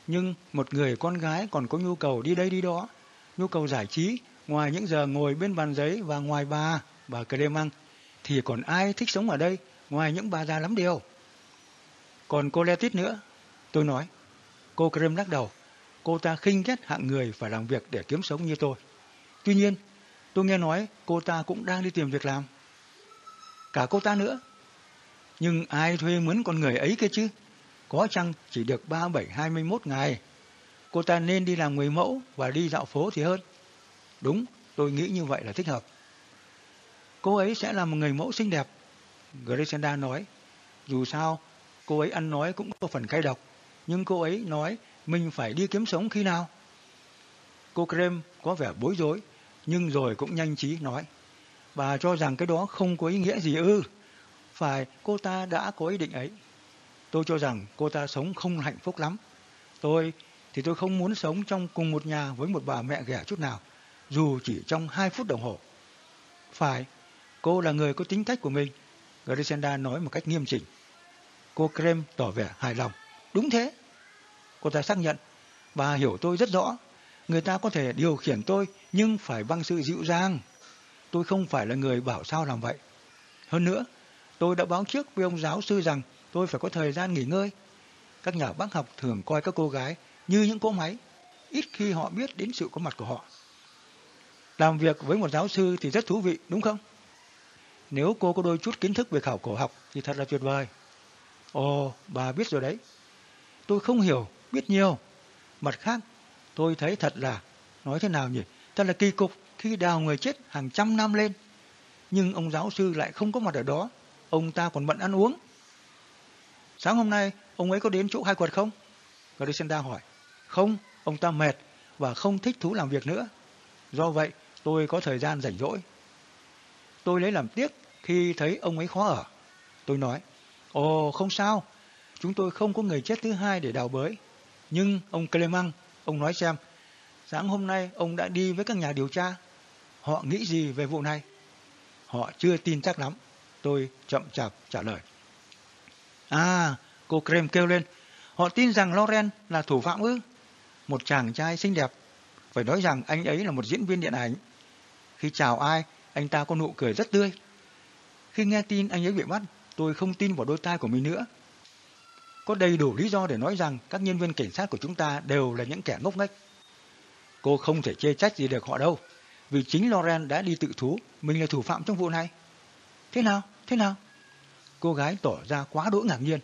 Nhưng một người con gái còn có nhu cầu đi đây đi đó, nhu cầu giải trí, ngoài những giờ ngồi bên bàn giấy và ngoài bà, bà Clemang, thì còn ai thích sống ở đây ngoài những bà già lắm điều. Còn cô Letit nữa, tôi nói. Cô Krem lắc đầu. Cô ta khinh ghét hạng người phải làm việc để kiếm sống như tôi. Tuy nhiên, tôi nghe nói cô ta cũng đang đi tìm việc làm. Cả cô ta nữa. Nhưng ai thuê mướn con người ấy kia chứ? Có chăng chỉ được 37-21 ngày. Cô ta nên đi làm người mẫu và đi dạo phố thì hơn. Đúng, tôi nghĩ như vậy là thích hợp. Cô ấy sẽ là một người mẫu xinh đẹp. Grishenda nói. Dù sao, cô ấy ăn nói cũng có phần cay độc. Nhưng cô ấy nói mình phải đi kiếm sống khi nào? Cô Krem có vẻ bối rối, nhưng rồi cũng nhanh trí nói. Bà cho rằng cái đó không có ý nghĩa gì ư. Phải, cô ta đã có ý định ấy. Tôi cho rằng cô ta sống không hạnh phúc lắm. Tôi thì tôi không muốn sống trong cùng một nhà với một bà mẹ ghẻ chút nào, dù chỉ trong hai phút đồng hồ. Phải, cô là người có tính cách của mình, Grisenda nói một cách nghiêm chỉnh. Cô Krem tỏ vẻ hài lòng. Đúng thế. Cô ta xác nhận, bà hiểu tôi rất rõ. Người ta có thể điều khiển tôi, nhưng phải bằng sự dịu dàng. Tôi không phải là người bảo sao làm vậy. Hơn nữa, tôi đã báo trước với ông giáo sư rằng tôi phải có thời gian nghỉ ngơi. Các nhà bác học thường coi các cô gái như những cỗ máy, ít khi họ biết đến sự có mặt của họ. Làm việc với một giáo sư thì rất thú vị, đúng không? Nếu cô có đôi chút kiến thức về khảo cổ học thì thật là tuyệt vời. Ồ, bà biết rồi đấy. Tôi không hiểu, biết nhiều. Mặt khác, tôi thấy thật là, nói thế nào nhỉ, thật là kỳ cục khi đào người chết hàng trăm năm lên. Nhưng ông giáo sư lại không có mặt ở đó, ông ta còn bận ăn uống. Sáng hôm nay, ông ấy có đến chỗ khai quật không? Grishenda hỏi. Không, ông ta mệt và không thích thú làm việc nữa. Do vậy, tôi có thời gian rảnh rỗi. Tôi lấy làm tiếc khi thấy ông ấy khó ở. Tôi nói, ồ không sao, chúng tôi không có người chết thứ hai để đào bới. Nhưng ông Clemang, ông nói xem, sáng hôm nay ông đã đi với các nhà điều tra. Họ nghĩ gì về vụ này? Họ chưa tin chắc lắm. Tôi chậm chạp trả lời. À, cô Krem kêu lên, họ tin rằng Loren là thủ phạm ư? Một chàng trai xinh đẹp. Phải nói rằng anh ấy là một diễn viên điện ảnh. Khi chào ai, anh ta có nụ cười rất tươi. Khi nghe tin anh ấy bị bắt, tôi không tin vào đôi tai của mình nữa. Có đầy đủ lý do để nói rằng các nhân viên cảnh sát của chúng ta đều là những kẻ ngốc nghếch. Cô không thể chê trách gì được họ đâu, vì chính Loren đã đi tự thú, mình là thủ phạm trong vụ này. Thế nào? Thế nào? Cô gái tỏ ra quá đỗi ngạc nhiên.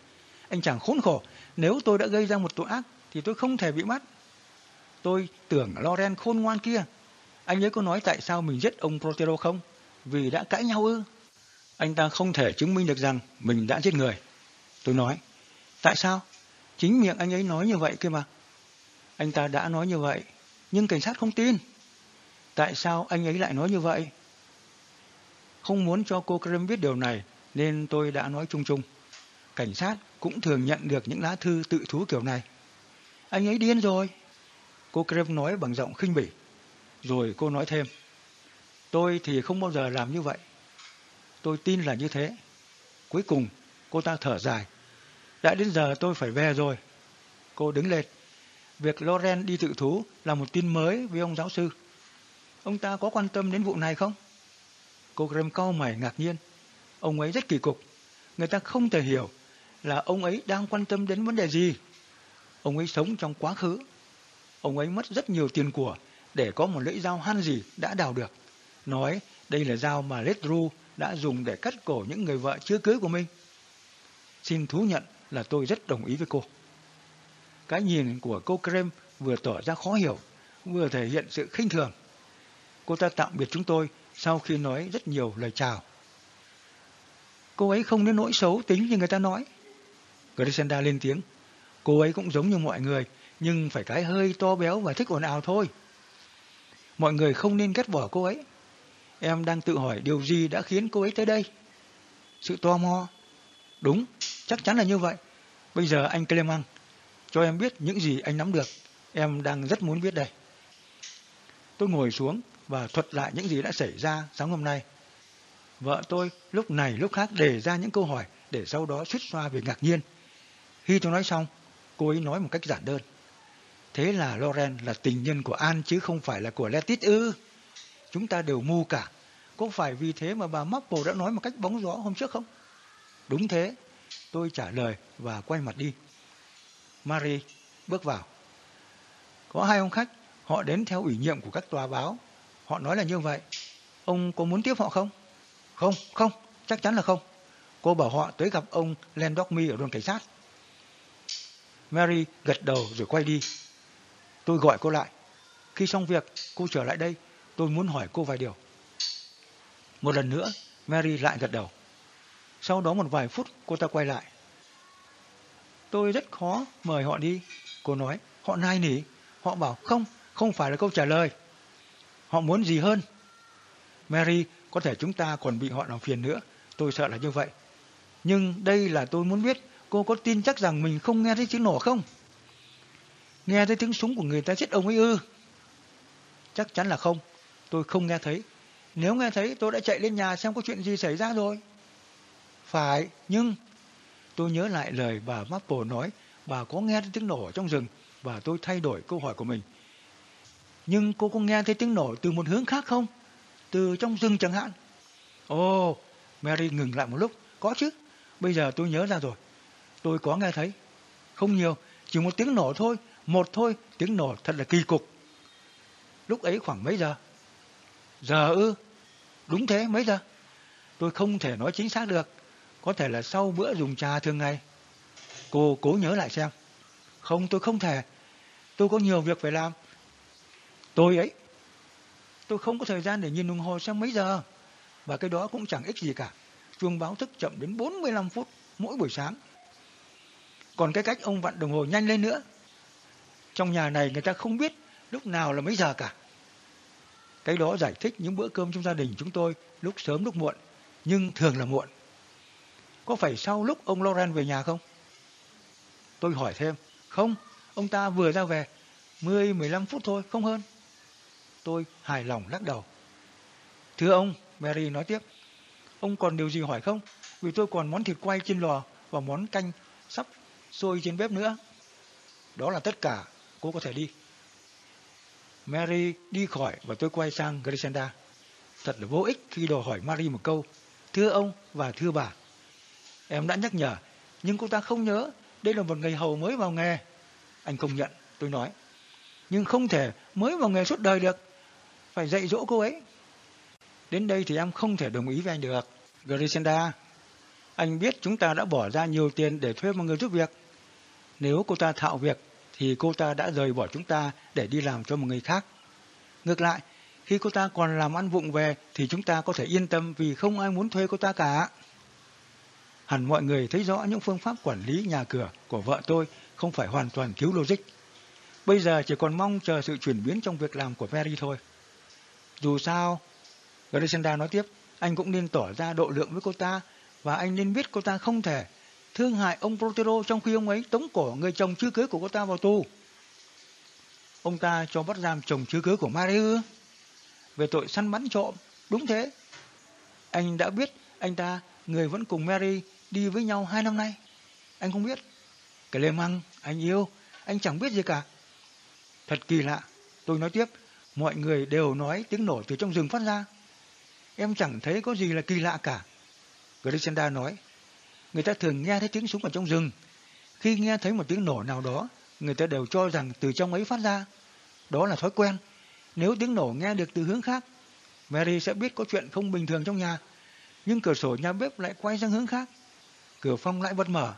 Anh chàng khốn khổ, nếu tôi đã gây ra một tội ác thì tôi không thể bị bắt. Tôi tưởng Loren khôn ngoan kia. Anh ấy có nói tại sao mình giết ông Protero không? Vì đã cãi nhau ư? Anh ta không thể chứng minh được rằng mình đã giết người. Tôi nói, tại sao? Chính miệng anh ấy nói như vậy kia mà. Anh ta đã nói như vậy, nhưng cảnh sát không tin. Tại sao anh ấy lại nói như vậy? Không muốn cho cô Krem biết điều này, nên tôi đã nói chung chung. Cảnh sát cũng thường nhận được những lá thư tự thú kiểu này. Anh ấy điên rồi. Cô Krem nói bằng giọng khinh bỉ. Rồi cô nói thêm. Tôi thì không bao giờ làm như vậy. Tôi tin là như thế. Cuối cùng, cô ta thở dài. Đã đến giờ tôi phải về rồi. Cô đứng lên. Việc Loren đi tự thú là một tin mới với ông giáo sư. Ông ta có quan tâm đến vụ này không? Cô Graham cau mày ngạc nhiên. Ông ấy rất kỳ cục. Người ta không thể hiểu là ông ấy đang quan tâm đến vấn đề gì. Ông ấy sống trong quá khứ. Ông ấy mất rất nhiều tiền của để có một lưỡi dao han gì đã đào được. Nói đây là dao mà Redru đã dùng để cắt cổ những người vợ chưa cưới của mình. Xin thú nhận là tôi rất đồng ý với cô. Cái nhìn của cô Krem vừa tỏ ra khó hiểu, vừa thể hiện sự khinh thường. Cô ta tạm biệt chúng tôi sau khi nói rất nhiều lời chào. Cô ấy không đến nỗi xấu tính như người ta nói. Grishenda lên tiếng. Cô ấy cũng giống như mọi người, nhưng phải cái hơi to béo và thích ồn ào thôi. Mọi người không nên ghét bỏ cô ấy. Em đang tự hỏi điều gì đã khiến cô ấy tới đây. Sự to mò. Đúng, chắc chắn là như vậy. Bây giờ anh Clement, cho em biết những gì anh nắm được. Em đang rất muốn biết đây. Tôi ngồi xuống và thuật lại những gì đã xảy ra sáng hôm nay. Vợ tôi lúc này lúc khác đề ra những câu hỏi để sau đó suýt xoa về ngạc nhiên. Khi tôi nói xong, cô ấy nói một cách giản đơn. Thế là Loren là tình nhân của An chứ không phải là của Letit ư. Chúng ta đều mù cả. Có phải vì thế mà bà Marple đã nói một cách bóng gió hôm trước không? Đúng thế. Tôi trả lời và quay mặt đi. Marie bước vào. Có hai ông khách, họ đến theo ủy nhiệm của các tòa báo. Họ nói là như vậy. Ông có muốn tiếp họ không? Không, không, chắc chắn là không. Cô bảo họ tới gặp ông Landormi ở đồn cảnh sát. Mary gật đầu rồi quay đi. Tôi gọi cô lại. Khi xong việc, cô trở lại đây. Tôi muốn hỏi cô vài điều. Một lần nữa, Mary lại gật đầu. Sau đó một vài phút, cô ta quay lại. Tôi rất khó mời họ đi. Cô nói, họ nai nỉ. Họ bảo không, không phải là câu trả lời. Họ muốn gì hơn? Mary, có thể chúng ta còn bị họ làm phiền nữa. Tôi sợ là như vậy. Nhưng đây là tôi muốn biết cô có tin chắc rằng mình không nghe thấy tiếng nổ không? Nghe thấy tiếng súng của người ta giết ông ấy ư? Chắc chắn là không. Tôi không nghe thấy. Nếu nghe thấy tôi đã chạy lên nhà xem có chuyện gì xảy ra rồi. Phải, nhưng... Tôi nhớ lại lời bà Maple nói bà có nghe thấy tiếng nổ ở trong rừng và tôi thay đổi câu hỏi của mình. Nhưng cô có nghe thấy tiếng nổ từ một hướng khác không? Từ trong rừng chẳng hạn. Ồ, oh, Mary ngừng lại một lúc. Có chứ. Bây giờ tôi nhớ ra rồi. Tôi có nghe thấy. Không nhiều, chỉ một tiếng nổ thôi. Một thôi, tiếng nổ thật là kỳ cục. Lúc ấy khoảng mấy giờ? Giờ ư? Đúng thế, mấy giờ? Tôi không thể nói chính xác được. Có thể là sau bữa dùng trà thường ngày. Cô cố nhớ lại xem. Không, tôi không thể. Tôi có nhiều việc phải làm. Tôi ấy, tôi không có thời gian để nhìn đồng hồ xem mấy giờ. Và cái đó cũng chẳng ích gì cả. Chuông báo thức chậm đến 45 phút mỗi buổi sáng. Còn cái cách ông vặn đồng hồ nhanh lên nữa. Trong nhà này người ta không biết lúc nào là mấy giờ cả. Cái đó giải thích những bữa cơm trong gia đình chúng tôi lúc sớm lúc muộn, nhưng thường là muộn. Có phải sau lúc ông Loren về nhà không? Tôi hỏi thêm, không, ông ta vừa ra về, 10-15 phút thôi, không hơn. Tôi hài lòng lắc đầu. Thưa ông, Mary nói tiếp, ông còn điều gì hỏi không? Vì tôi còn món thịt quay trên lò và món canh sắp sôi trên bếp nữa. Đó là tất cả, cô có thể đi. Mary đi khỏi và tôi quay sang Grisenda. Thật là vô ích khi đòi hỏi Mary một câu. Thưa ông và thưa bà. Em đã nhắc nhở, nhưng cô ta không nhớ. Đây là một người hầu mới vào nghề. Anh không nhận, tôi nói. Nhưng không thể mới vào nghề suốt đời được. Phải dạy dỗ cô ấy. Đến đây thì em không thể đồng ý với anh được. Griselda. anh biết chúng ta đã bỏ ra nhiều tiền để thuê một người giúp việc. Nếu cô ta thạo việc thì cô ta đã rời bỏ chúng ta để đi làm cho một người khác. Ngược lại, khi cô ta còn làm ăn vụng về thì chúng ta có thể yên tâm vì không ai muốn thuê cô ta cả. Hẳn mọi người thấy rõ những phương pháp quản lý nhà cửa của vợ tôi không phải hoàn toàn thiếu logic. Bây giờ chỉ còn mong chờ sự chuyển biến trong việc làm của Mary thôi. Dù sao, Grishenda nói tiếp, anh cũng nên tỏ ra độ lượng với cô ta và anh nên biết cô ta không thể thương hại ông Protero trong khi ông ấy tống cổ người chồng chưa cưới của cô ta vào tù. Ông ta cho bắt giam chồng chưa cưới của Marie về tội săn bắn trộm. Đúng thế. Anh đã biết anh ta, người vẫn cùng Mary, đi với nhau hai năm nay. Anh không biết. Cái lê măng, anh yêu, anh chẳng biết gì cả. Thật kỳ lạ. Tôi nói tiếp, mọi người đều nói tiếng nổ từ trong rừng phát ra. Em chẳng thấy có gì là kỳ lạ cả. Grishenda nói, người ta thường nghe thấy tiếng súng ở trong rừng. Khi nghe thấy một tiếng nổ nào đó, người ta đều cho rằng từ trong ấy phát ra. Đó là thói quen. Nếu tiếng nổ nghe được từ hướng khác, Mary sẽ biết có chuyện không bình thường trong nhà. Nhưng cửa sổ nhà bếp lại quay sang hướng khác. Cửa phòng lại bật mở.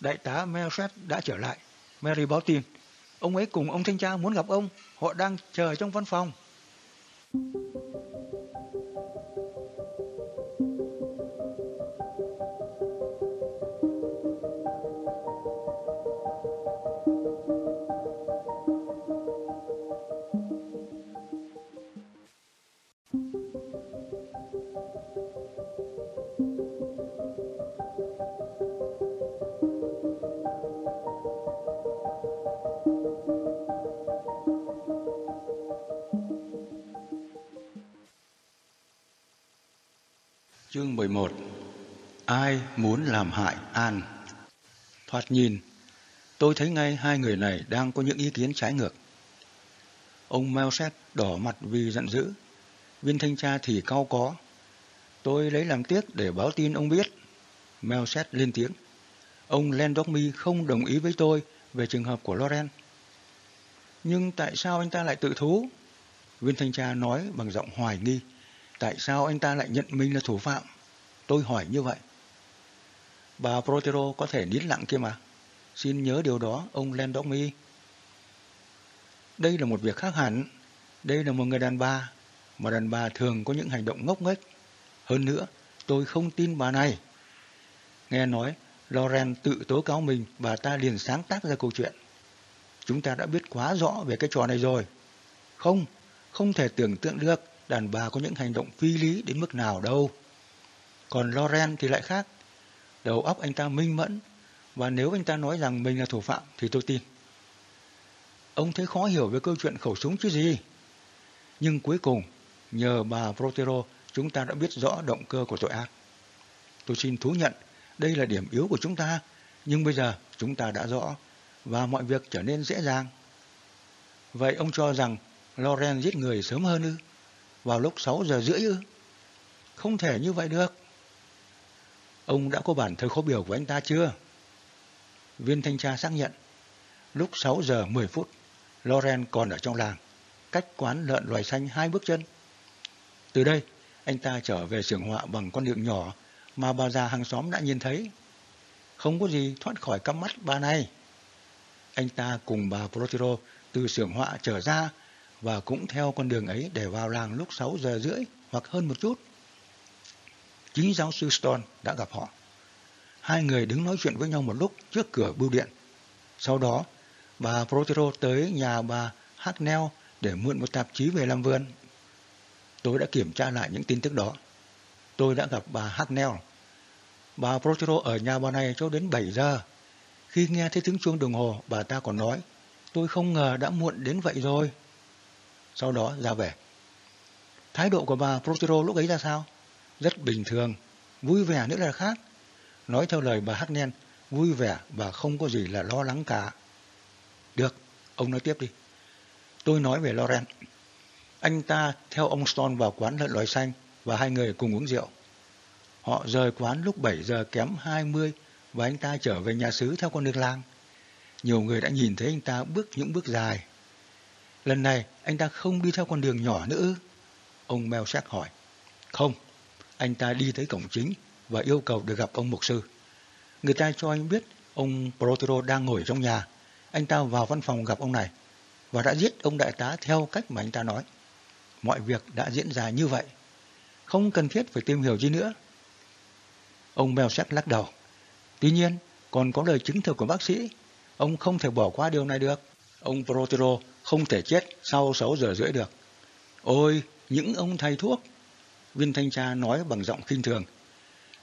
Đại tá Melchett đã trở lại. Mary báo tin. Ông ấy cùng ông thanh tra muốn gặp ông. Họ đang chờ trong văn phòng. Chương 11 Ai muốn làm hại An? Thoạt nhìn, tôi thấy ngay hai người này đang có những ý kiến trái ngược. Ông Melset đỏ mặt vì giận dữ. Viên thanh tra thì cao có. Tôi lấy làm tiếc để báo tin ông biết. Melset lên tiếng. Ông Landormi không đồng ý với tôi về trường hợp của Loren. Nhưng tại sao anh ta lại tự thú? Viên thanh tra nói bằng giọng hoài nghi. Tại sao anh ta lại nhận mình là thủ phạm? Tôi hỏi như vậy. Bà Protero có thể nín lặng kia mà. Xin nhớ điều đó, ông Lendomi Đây là một việc khác hẳn. Đây là một người đàn bà, mà đàn bà thường có những hành động ngốc nghếch. Hơn nữa, tôi không tin bà này. Nghe nói, Loren tự tố cáo mình, và ta liền sáng tác ra câu chuyện. Chúng ta đã biết quá rõ về cái trò này rồi. Không, không thể tưởng tượng được đàn bà có những hành động phi lý đến mức nào đâu. Còn Loren thì lại khác. Đầu óc anh ta minh mẫn, và nếu anh ta nói rằng mình là thủ phạm thì tôi tin. Ông thấy khó hiểu về câu chuyện khẩu súng chứ gì. Nhưng cuối cùng, nhờ bà Protero, chúng ta đã biết rõ động cơ của tội ác. Tôi xin thú nhận, đây là điểm yếu của chúng ta, nhưng bây giờ chúng ta đã rõ, và mọi việc trở nên dễ dàng. Vậy ông cho rằng Loren giết người sớm hơn ư? Vào lúc 6 giờ rưỡi ư? Không thể như vậy được. Ông đã có bản thời khố biểu của anh ta chưa? Viên thanh tra xác nhận. Lúc 6 giờ 10 phút, Loren còn ở trong làng, cách quán lợn loài xanh hai bước chân. Từ đây, anh ta trở về xưởng họa bằng con đường nhỏ mà bà già hàng xóm đã nhìn thấy. Không có gì thoát khỏi cắm mắt bà này. Anh ta cùng bà Protiro từ xưởng họa trở ra và cũng theo con đường ấy để vào làng lúc 6 giờ rưỡi hoặc hơn một chút. Chính giáo sư Stone đã gặp họ. Hai người đứng nói chuyện với nhau một lúc trước cửa bưu điện. Sau đó, bà Protero tới nhà bà Hacknell để mượn một tạp chí về làm vườn. Tôi đã kiểm tra lại những tin tức đó. Tôi đã gặp bà Hacknell. Bà Protero ở nhà bà này cho đến 7 giờ. Khi nghe thấy tiếng chuông đồng hồ, bà ta còn nói, tôi không ngờ đã muộn đến vậy rồi. Sau đó ra về. Thái độ của bà Protero lúc ấy ra sao? Rất bình thường, vui vẻ nữa là khác. Nói theo lời bà Hacknell, vui vẻ và không có gì là lo lắng cả. Được, ông nói tiếp đi. Tôi nói về Loren. Anh ta theo ông Stone vào quán lợn loài xanh và hai người cùng uống rượu. Họ rời quán lúc 7 giờ kém 20 và anh ta trở về nhà xứ theo con đường lang. Nhiều người đã nhìn thấy anh ta bước những bước dài. Lần này anh ta không đi theo con đường nhỏ nữa. Ông Melsack hỏi. Không, anh ta đi tới cổng chính và yêu cầu được gặp ông mục sư. Người ta cho anh biết ông Protero đang ngồi trong nhà. Anh ta vào văn phòng gặp ông này và đã giết ông đại tá theo cách mà anh ta nói. Mọi việc đã diễn ra như vậy. Không cần thiết phải tìm hiểu gì nữa. Ông Melsack lắc đầu. Tuy nhiên, còn có lời chứng thực của bác sĩ. Ông không thể bỏ qua điều này được. Ông Protero không thể chết sau 6 giờ rưỡi được. Ôi, những ông thầy thuốc! Viên thanh tra nói bằng giọng khinh thường.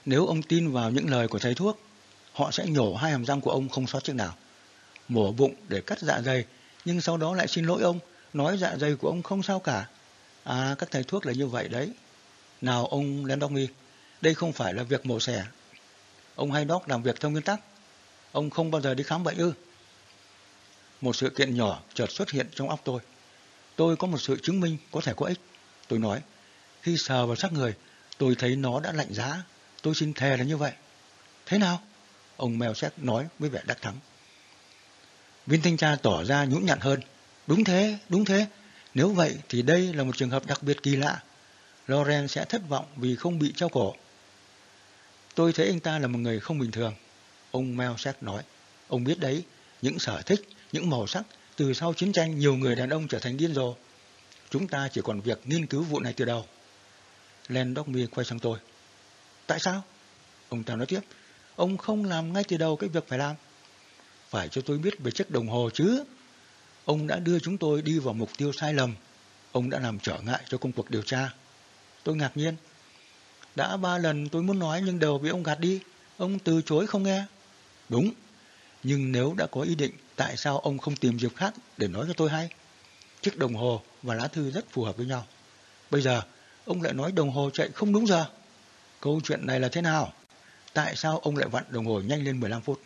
Nếu ông tin vào những lời của thầy thuốc, họ sẽ nhổ hai hàm răng của ông không sót chiếc nào. Mổ bụng để cắt dạ dày, nhưng sau đó lại xin lỗi ông, nói dạ dày của ông không sao cả. À, các thầy thuốc là như vậy đấy. Nào ông Lendomi, đây không phải là việc mổ xẻ. Ông hay đốc làm việc theo nguyên tắc. Ông không bao giờ đi khám bệnh ư. Một sự kiện nhỏ chợt xuất hiện trong óc tôi. Tôi có một sự chứng minh có thể có ích. Tôi nói, khi sờ vào xác người, tôi thấy nó đã lạnh giá. Tôi xin thề là như vậy. Thế nào? Ông mèo xét nói với vẻ đắc thắng. Viên thanh tra tỏ ra nhũn nhặn hơn. Đúng thế, đúng thế. Nếu vậy thì đây là một trường hợp đặc biệt kỳ lạ. Loren sẽ thất vọng vì không bị treo cổ. Tôi thấy anh ta là một người không bình thường. Ông Melsack nói. Ông biết đấy, những sở thích, những màu sắc, từ sau chiến tranh nhiều người đàn ông trở thành điên rồ. Chúng ta chỉ còn việc nghiên cứu vụ này từ đầu. Len Dogmy quay sang tôi. Tại sao? Ông ta nói tiếp. Ông không làm ngay từ đầu cái việc phải làm. Phải cho tôi biết về chiếc đồng hồ chứ. Ông đã đưa chúng tôi đi vào mục tiêu sai lầm. Ông đã làm trở ngại cho công cuộc điều tra. Tôi ngạc nhiên. Đã ba lần tôi muốn nói nhưng đều bị ông gạt đi. Ông từ chối không nghe. Đúng. Nhưng nếu đã có ý định, tại sao ông không tìm dịp khác để nói cho tôi hay? Chiếc đồng hồ và lá thư rất phù hợp với nhau. Bây giờ, ông lại nói đồng hồ chạy không đúng giờ. Câu chuyện này là thế nào? Tại sao ông lại vặn đồng hồ nhanh lên 15 phút?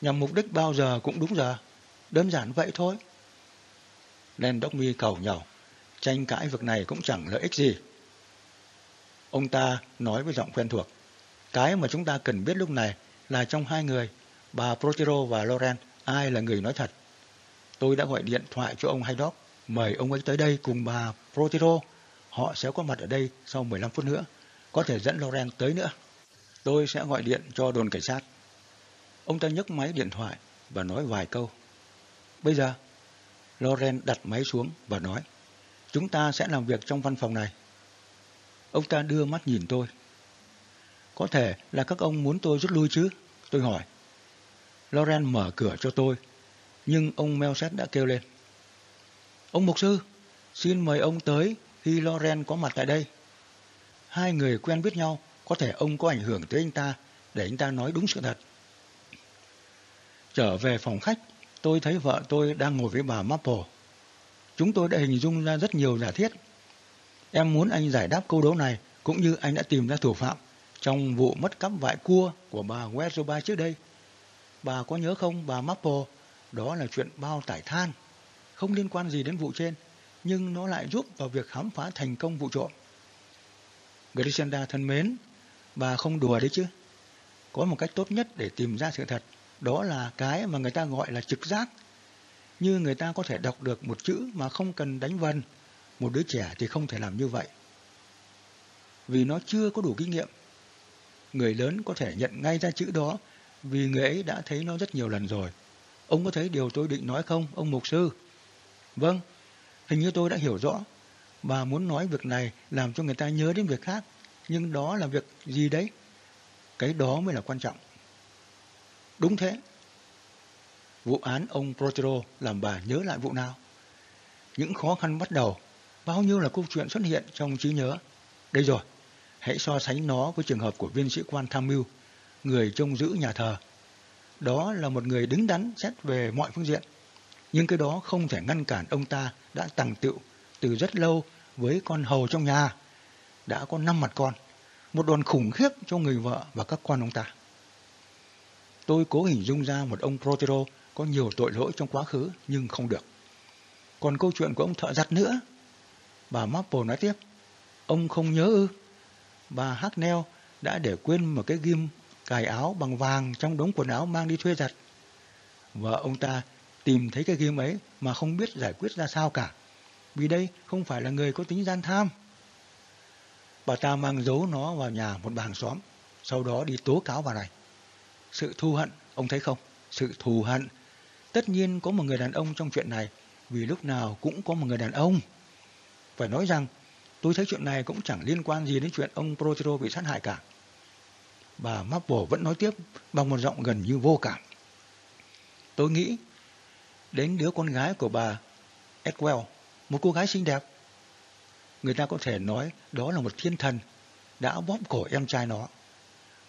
Nhằm mục đích bao giờ cũng đúng giờ. Đơn giản vậy thôi. Len Đốc Mi cầu nhau. Tranh cãi việc này cũng chẳng lợi ích gì. Ông ta nói với giọng quen thuộc. Cái mà chúng ta cần biết lúc này là trong hai người, bà Protero và Loren, ai là người nói thật. Tôi đã gọi điện thoại cho ông Haydock, mời ông ấy tới đây cùng bà Protero. Họ sẽ có mặt ở đây sau 15 phút nữa, có thể dẫn Loren tới nữa. Tôi sẽ gọi điện cho đồn cảnh sát. Ông ta nhấc máy điện thoại và nói vài câu. Bây giờ, Loren đặt máy xuống và nói, chúng ta sẽ làm việc trong văn phòng này. Ông ta đưa mắt nhìn tôi. Có thể là các ông muốn tôi rút lui chứ? Tôi hỏi. Loren mở cửa cho tôi, nhưng ông Melset đã kêu lên. Ông Mục Sư, xin mời ông tới khi Loren có mặt tại đây. Hai người quen biết nhau, có thể ông có ảnh hưởng tới anh ta để anh ta nói đúng sự thật. Trở về phòng khách, tôi thấy vợ tôi đang ngồi với bà Maple. Chúng tôi đã hình dung ra rất nhiều giả thiết. Em muốn anh giải đáp câu đố này cũng như anh đã tìm ra thủ phạm trong vụ mất cắp vại cua của bà Wezoba trước đây. Bà có nhớ không bà Maple? Đó là chuyện bao tải than. Không liên quan gì đến vụ trên, nhưng nó lại giúp vào việc khám phá thành công vụ trộm. Grishenda thân mến, bà không đùa đấy chứ. Có một cách tốt nhất để tìm ra sự thật đó là cái mà người ta gọi là trực giác. Như người ta có thể đọc được một chữ mà không cần đánh vần, một đứa trẻ thì không thể làm như vậy. Vì nó chưa có đủ kinh nghiệm. Người lớn có thể nhận ngay ra chữ đó vì người ấy đã thấy nó rất nhiều lần rồi. Ông có thấy điều tôi định nói không, ông mục sư? Vâng, hình như tôi đã hiểu rõ. Bà muốn nói việc này làm cho người ta nhớ đến việc khác. Nhưng đó là việc gì đấy? Cái đó mới là quan trọng. Đúng thế. Vụ án ông Protero làm bà nhớ lại vụ nào? Những khó khăn bắt đầu, bao nhiêu là câu chuyện xuất hiện trong trí nhớ. Đây rồi, hãy so sánh nó với trường hợp của viên sĩ quan tham mưu, người trông giữ nhà thờ. Đó là một người đứng đắn xét về mọi phương diện. Nhưng cái đó không thể ngăn cản ông ta đã tàng tựu từ rất lâu với con hầu trong nhà. Đã có năm mặt con, một đòn khủng khiếp cho người vợ và các con ông ta. Tôi cố hình dung ra một ông Protero có nhiều tội lỗi trong quá khứ nhưng không được. Còn câu chuyện của ông thợ giặt nữa. Bà Maple nói tiếp. Ông không nhớ ư. Bà Hacknell đã để quên một cái ghim cài áo bằng vàng trong đống quần áo mang đi thuê giặt. vợ ông ta tìm thấy cái ghim ấy mà không biết giải quyết ra sao cả. Vì đây không phải là người có tính gian tham. Bà ta mang giấu nó vào nhà một bà hàng xóm, sau đó đi tố cáo bà này. Sự thù hận, ông thấy không? Sự thù hận. Tất nhiên có một người đàn ông trong chuyện này, vì lúc nào cũng có một người đàn ông. Phải nói rằng, tôi thấy chuyện này cũng chẳng liên quan gì đến chuyện ông Protero bị sát hại cả. Bà Maple vẫn nói tiếp bằng một giọng gần như vô cảm. Tôi nghĩ đến đứa con gái của bà Edwell, một cô gái xinh đẹp. Người ta có thể nói đó là một thiên thần đã bóp cổ em trai nó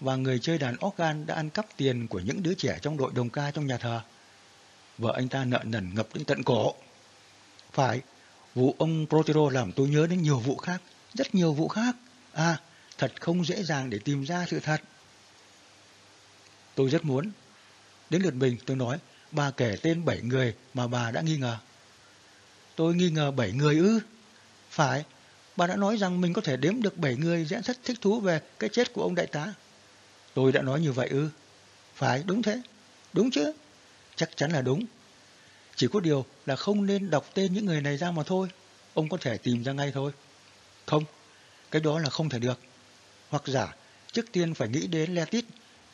và người chơi đàn organ đã ăn cắp tiền của những đứa trẻ trong đội đồng ca trong nhà thờ. Vợ anh ta nợ nần ngập đến tận cổ. Phải, vụ ông Protero làm tôi nhớ đến nhiều vụ khác, rất nhiều vụ khác. À, thật không dễ dàng để tìm ra sự thật. Tôi rất muốn. Đến lượt mình tôi nói, bà kể tên bảy người mà bà đã nghi ngờ. Tôi nghi ngờ bảy người ư? Phải, bà đã nói rằng mình có thể đếm được bảy người sẽ rất thích thú về cái chết của ông đại tá. Tôi đã nói như vậy ư? Phải, đúng thế. Đúng chứ? Chắc chắn là đúng. Chỉ có điều là không nên đọc tên những người này ra mà thôi. Ông có thể tìm ra ngay thôi. Không, cái đó là không thể được. Hoặc giả, trước tiên phải nghĩ đến Letit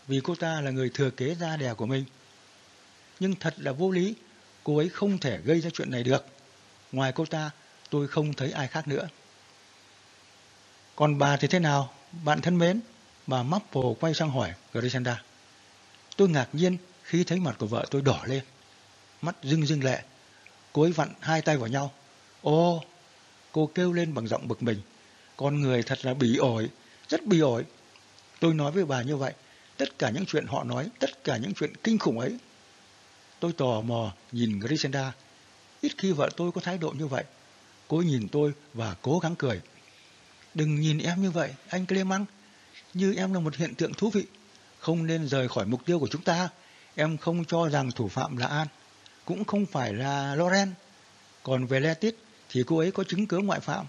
vì cô ta là người thừa kế gia đẻ của mình. Nhưng thật là vô lý, cô ấy không thể gây ra chuyện này được. Ngoài cô ta, tôi không thấy ai khác nữa. Còn bà thì thế nào, bạn thân mến? Bà Maple quay sang hỏi Grisenda. Tôi ngạc nhiên khi thấy mặt của vợ tôi đỏ lên. Mắt rưng rưng lệ. Cô ấy vặn hai tay vào nhau. Ô, cô kêu lên bằng giọng bực mình. Con người thật là bỉ ổi, rất bỉ ổi. Tôi nói với bà như vậy, tất cả những chuyện họ nói, tất cả những chuyện kinh khủng ấy. Tôi tò mò nhìn Grisenda. Ít khi vợ tôi có thái độ như vậy. Cô nhìn tôi và cố gắng cười. Đừng nhìn em như vậy, anh Clemang. như em là một hiện tượng thú vị, không nên rời khỏi mục tiêu của chúng ta. Em không cho rằng thủ phạm là An, cũng không phải là Loren. Còn về Letit thì cô ấy có chứng cứ ngoại phạm,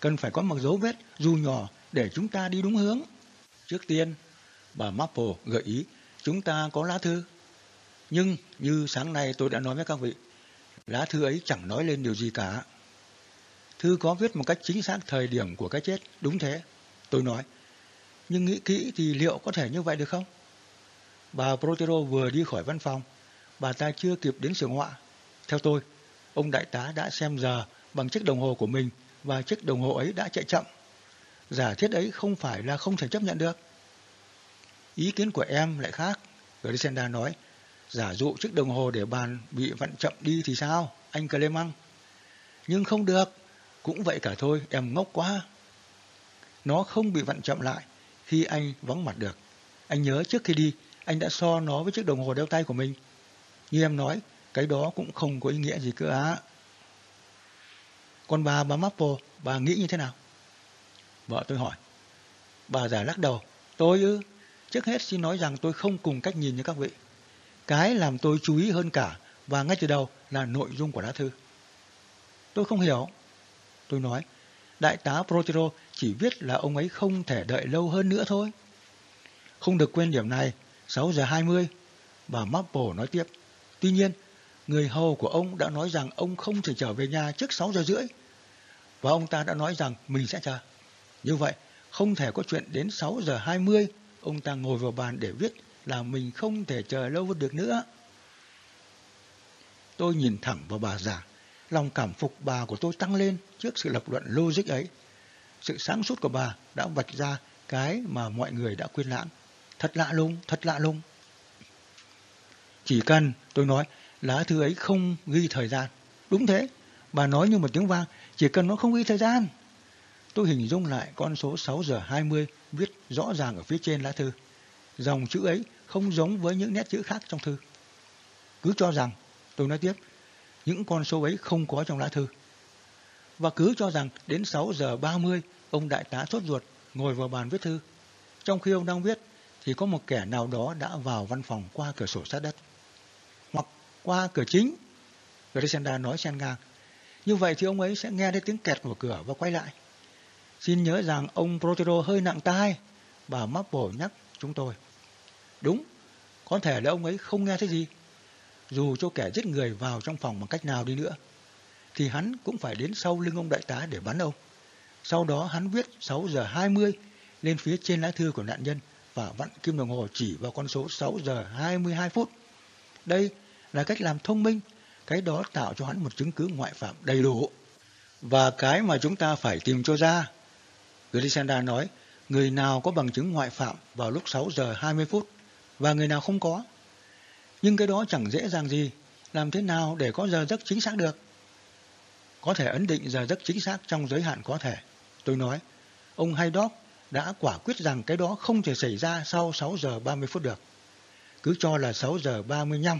cần phải có một dấu vết dù nhỏ để chúng ta đi đúng hướng. Trước tiên, bà Maple gợi ý chúng ta có lá thư. Nhưng như sáng nay tôi đã nói với các vị, lá thư ấy chẳng nói lên điều gì cả. Thư có viết một cách chính xác thời điểm của cái chết, đúng thế. Tôi nói, nhưng nghĩ kỹ thì liệu có thể như vậy được không? Bà Protero vừa đi khỏi văn phòng, bà ta chưa kịp đến sưởng họa. Theo tôi, ông đại tá đã xem giờ bằng chiếc đồng hồ của mình và chiếc đồng hồ ấy đã chạy chậm. Giả thiết ấy không phải là không thể chấp nhận được. Ý kiến của em lại khác, Grisenda nói. Giả dụ chiếc đồng hồ để bàn bị vặn chậm đi thì sao, anh Clemang? Nhưng không được, cũng vậy cả thôi, em ngốc quá. Nó không bị vặn chậm lại khi anh vắng mặt được. Anh nhớ trước khi đi, anh đã so nó với chiếc đồng hồ đeo tay của mình. Như em nói, cái đó cũng không có ý nghĩa gì cơ á. Còn bà, bà Maple, bà nghĩ như thế nào? Vợ tôi hỏi. Bà già lắc đầu. Tôi ư? Trước hết xin nói rằng tôi không cùng cách nhìn như các vị. Cái làm tôi chú ý hơn cả và ngay từ đầu là nội dung của lá thư. Tôi không hiểu. Tôi nói, đại tá Protero chỉ viết là ông ấy không thể đợi lâu hơn nữa thôi. Không được quên điểm này, 6 giờ 20, bà Maple nói tiếp. Tuy nhiên, người hầu của ông đã nói rằng ông không thể trở về nhà trước 6 giờ rưỡi. Và ông ta đã nói rằng mình sẽ chờ. Như vậy, không thể có chuyện đến 6 giờ 20, ông ta ngồi vào bàn để viết là mình không thể chờ lâu được nữa. Tôi nhìn thẳng vào bà già, lòng cảm phục bà của tôi tăng lên trước sự lập luận logic ấy. Sự sáng suốt của bà đã vạch ra cái mà mọi người đã quên lãng. Thật lạ lùng, thật lạ lùng. Chỉ cần, tôi nói, lá thư ấy không ghi thời gian. Đúng thế, bà nói như một tiếng vang, chỉ cần nó không ghi thời gian. Tôi hình dung lại con số 6 giờ 20 viết rõ ràng ở phía trên lá thư. Dòng chữ ấy không giống với những nét chữ khác trong thư. Cứ cho rằng, tôi nói tiếp, những con số ấy không có trong lá thư. Và cứ cho rằng đến 6 giờ 30 ông đại tá sốt ruột ngồi vào bàn viết thư. Trong khi ông đang viết thì có một kẻ nào đó đã vào văn phòng qua cửa sổ sát đất. Hoặc qua cửa chính. Grishenda nói xen ngang. Như vậy thì ông ấy sẽ nghe thấy tiếng kẹt của cửa và quay lại. Xin nhớ rằng ông Protero hơi nặng tai, bà Mapple nhắc chúng tôi. Đúng, có thể là ông ấy không nghe thấy gì. Dù cho kẻ giết người vào trong phòng bằng cách nào đi nữa, thì hắn cũng phải đến sau lưng ông đại tá để bắn ông. Sau đó hắn viết 6 giờ 20 lên phía trên lá thư của nạn nhân và vặn kim đồng hồ chỉ vào con số 6 giờ 22 phút. Đây là cách làm thông minh, cái đó tạo cho hắn một chứng cứ ngoại phạm đầy đủ. Và cái mà chúng ta phải tìm cho ra Grisenda nói, người nào có bằng chứng ngoại phạm vào lúc 6 giờ 20 phút và người nào không có. Nhưng cái đó chẳng dễ dàng gì, làm thế nào để có giờ giấc chính xác được? Có thể ấn định giờ giấc chính xác trong giới hạn có thể. Tôi nói, ông Haydock đã quả quyết rằng cái đó không thể xảy ra sau 6 giờ 30 phút được. Cứ cho là 6 giờ 35.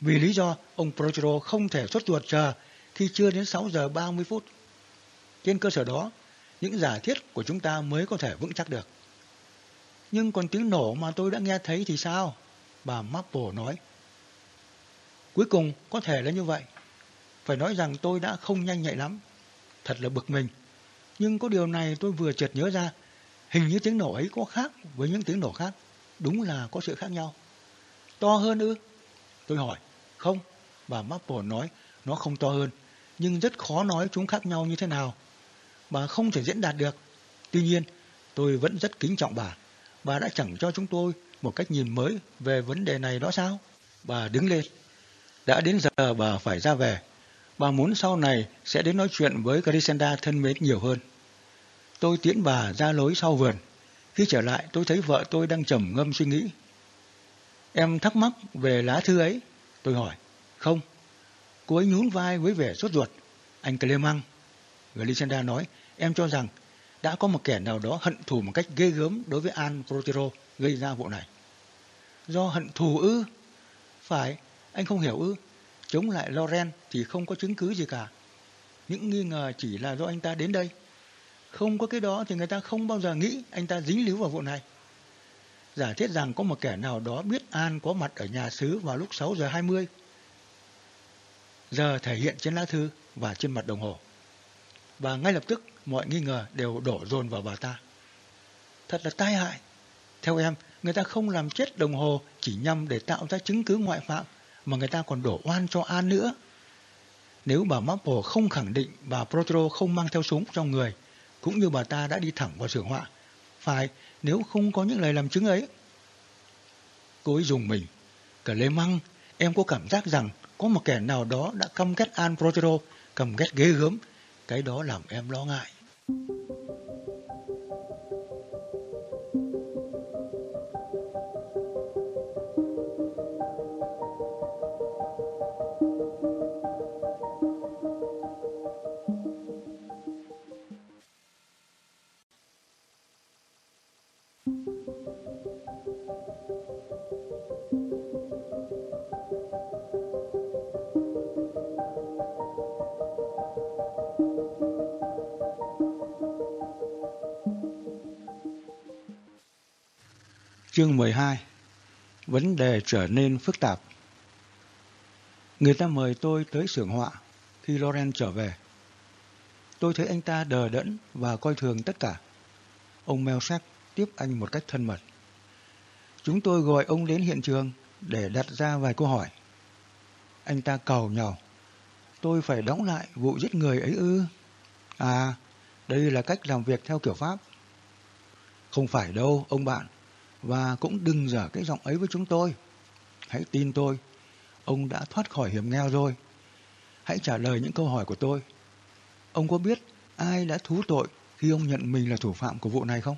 Vì lý do ông Protero không thể xuất ruột chờ khi chưa đến 6 giờ 30 phút. Trên cơ sở đó, những giả thiết của chúng ta mới có thể vững chắc được. Nhưng còn tiếng nổ mà tôi đã nghe thấy thì sao? Bà Maple nói. Cuối cùng có thể là như vậy. Phải nói rằng tôi đã không nhanh nhạy lắm. Thật là bực mình. Nhưng có điều này tôi vừa chợt nhớ ra. Hình như tiếng nổ ấy có khác với những tiếng nổ khác. Đúng là có sự khác nhau. To hơn ư? Tôi hỏi. Không. Bà Maple nói nó không to hơn. Nhưng rất khó nói chúng khác nhau như thế nào bà không thể diễn đạt được. Tuy nhiên, tôi vẫn rất kính trọng bà. Bà đã chẳng cho chúng tôi một cách nhìn mới về vấn đề này đó sao? Bà đứng lên. Đã đến giờ bà phải ra về. Bà muốn sau này sẽ đến nói chuyện với Grisenda thân mến nhiều hơn. Tôi tiễn bà ra lối sau vườn. Khi trở lại, tôi thấy vợ tôi đang trầm ngâm suy nghĩ. Em thắc mắc về lá thư ấy? Tôi hỏi. Không. Cô ấy nhún vai với vẻ sốt ruột. Anh Clemang. Grisenda nói, Em cho rằng đã có một kẻ nào đó hận thù một cách ghê gớm đối với An Protero gây ra vụ này. Do hận thù ư? Phải, anh không hiểu ư? Chống lại Loren thì không có chứng cứ gì cả. Những nghi ngờ chỉ là do anh ta đến đây. Không có cái đó thì người ta không bao giờ nghĩ anh ta dính líu vào vụ này. Giả thiết rằng có một kẻ nào đó biết An có mặt ở nhà xứ vào lúc 6 giờ 20. Giờ thể hiện trên lá thư và trên mặt đồng hồ. Và ngay lập tức mọi nghi ngờ đều đổ dồn vào bà ta. Thật là tai hại. Theo em, người ta không làm chết đồng hồ chỉ nhằm để tạo ra chứng cứ ngoại phạm, mà người ta còn đổ oan cho An nữa. Nếu bà Mapple không khẳng định bà Protero không mang theo súng trong người, cũng như bà ta đã đi thẳng vào xưởng họa, phải nếu không có những lời làm chứng ấy. Cô ấy dùng mình. Cả lê măng, em có cảm giác rằng có một kẻ nào đó đã căm ghét An Protero, cầm ghét ghê gớm. Cái đó làm em lo ngại. Chương 12 Vấn đề trở nên phức tạp Người ta mời tôi tới xưởng họa khi Loren trở về. Tôi thấy anh ta đờ đẫn và coi thường tất cả. Ông Melsack tiếp anh một cách thân mật. Chúng tôi gọi ông đến hiện trường để đặt ra vài câu hỏi. Anh ta cầu nhào. Tôi phải đóng lại vụ giết người ấy ư? À, đây là cách làm việc theo kiểu Pháp. Không phải đâu, ông bạn và cũng đừng dở cái giọng ấy với chúng tôi. Hãy tin tôi, ông đã thoát khỏi hiểm nghèo rồi. Hãy trả lời những câu hỏi của tôi. Ông có biết ai đã thú tội khi ông nhận mình là thủ phạm của vụ này không?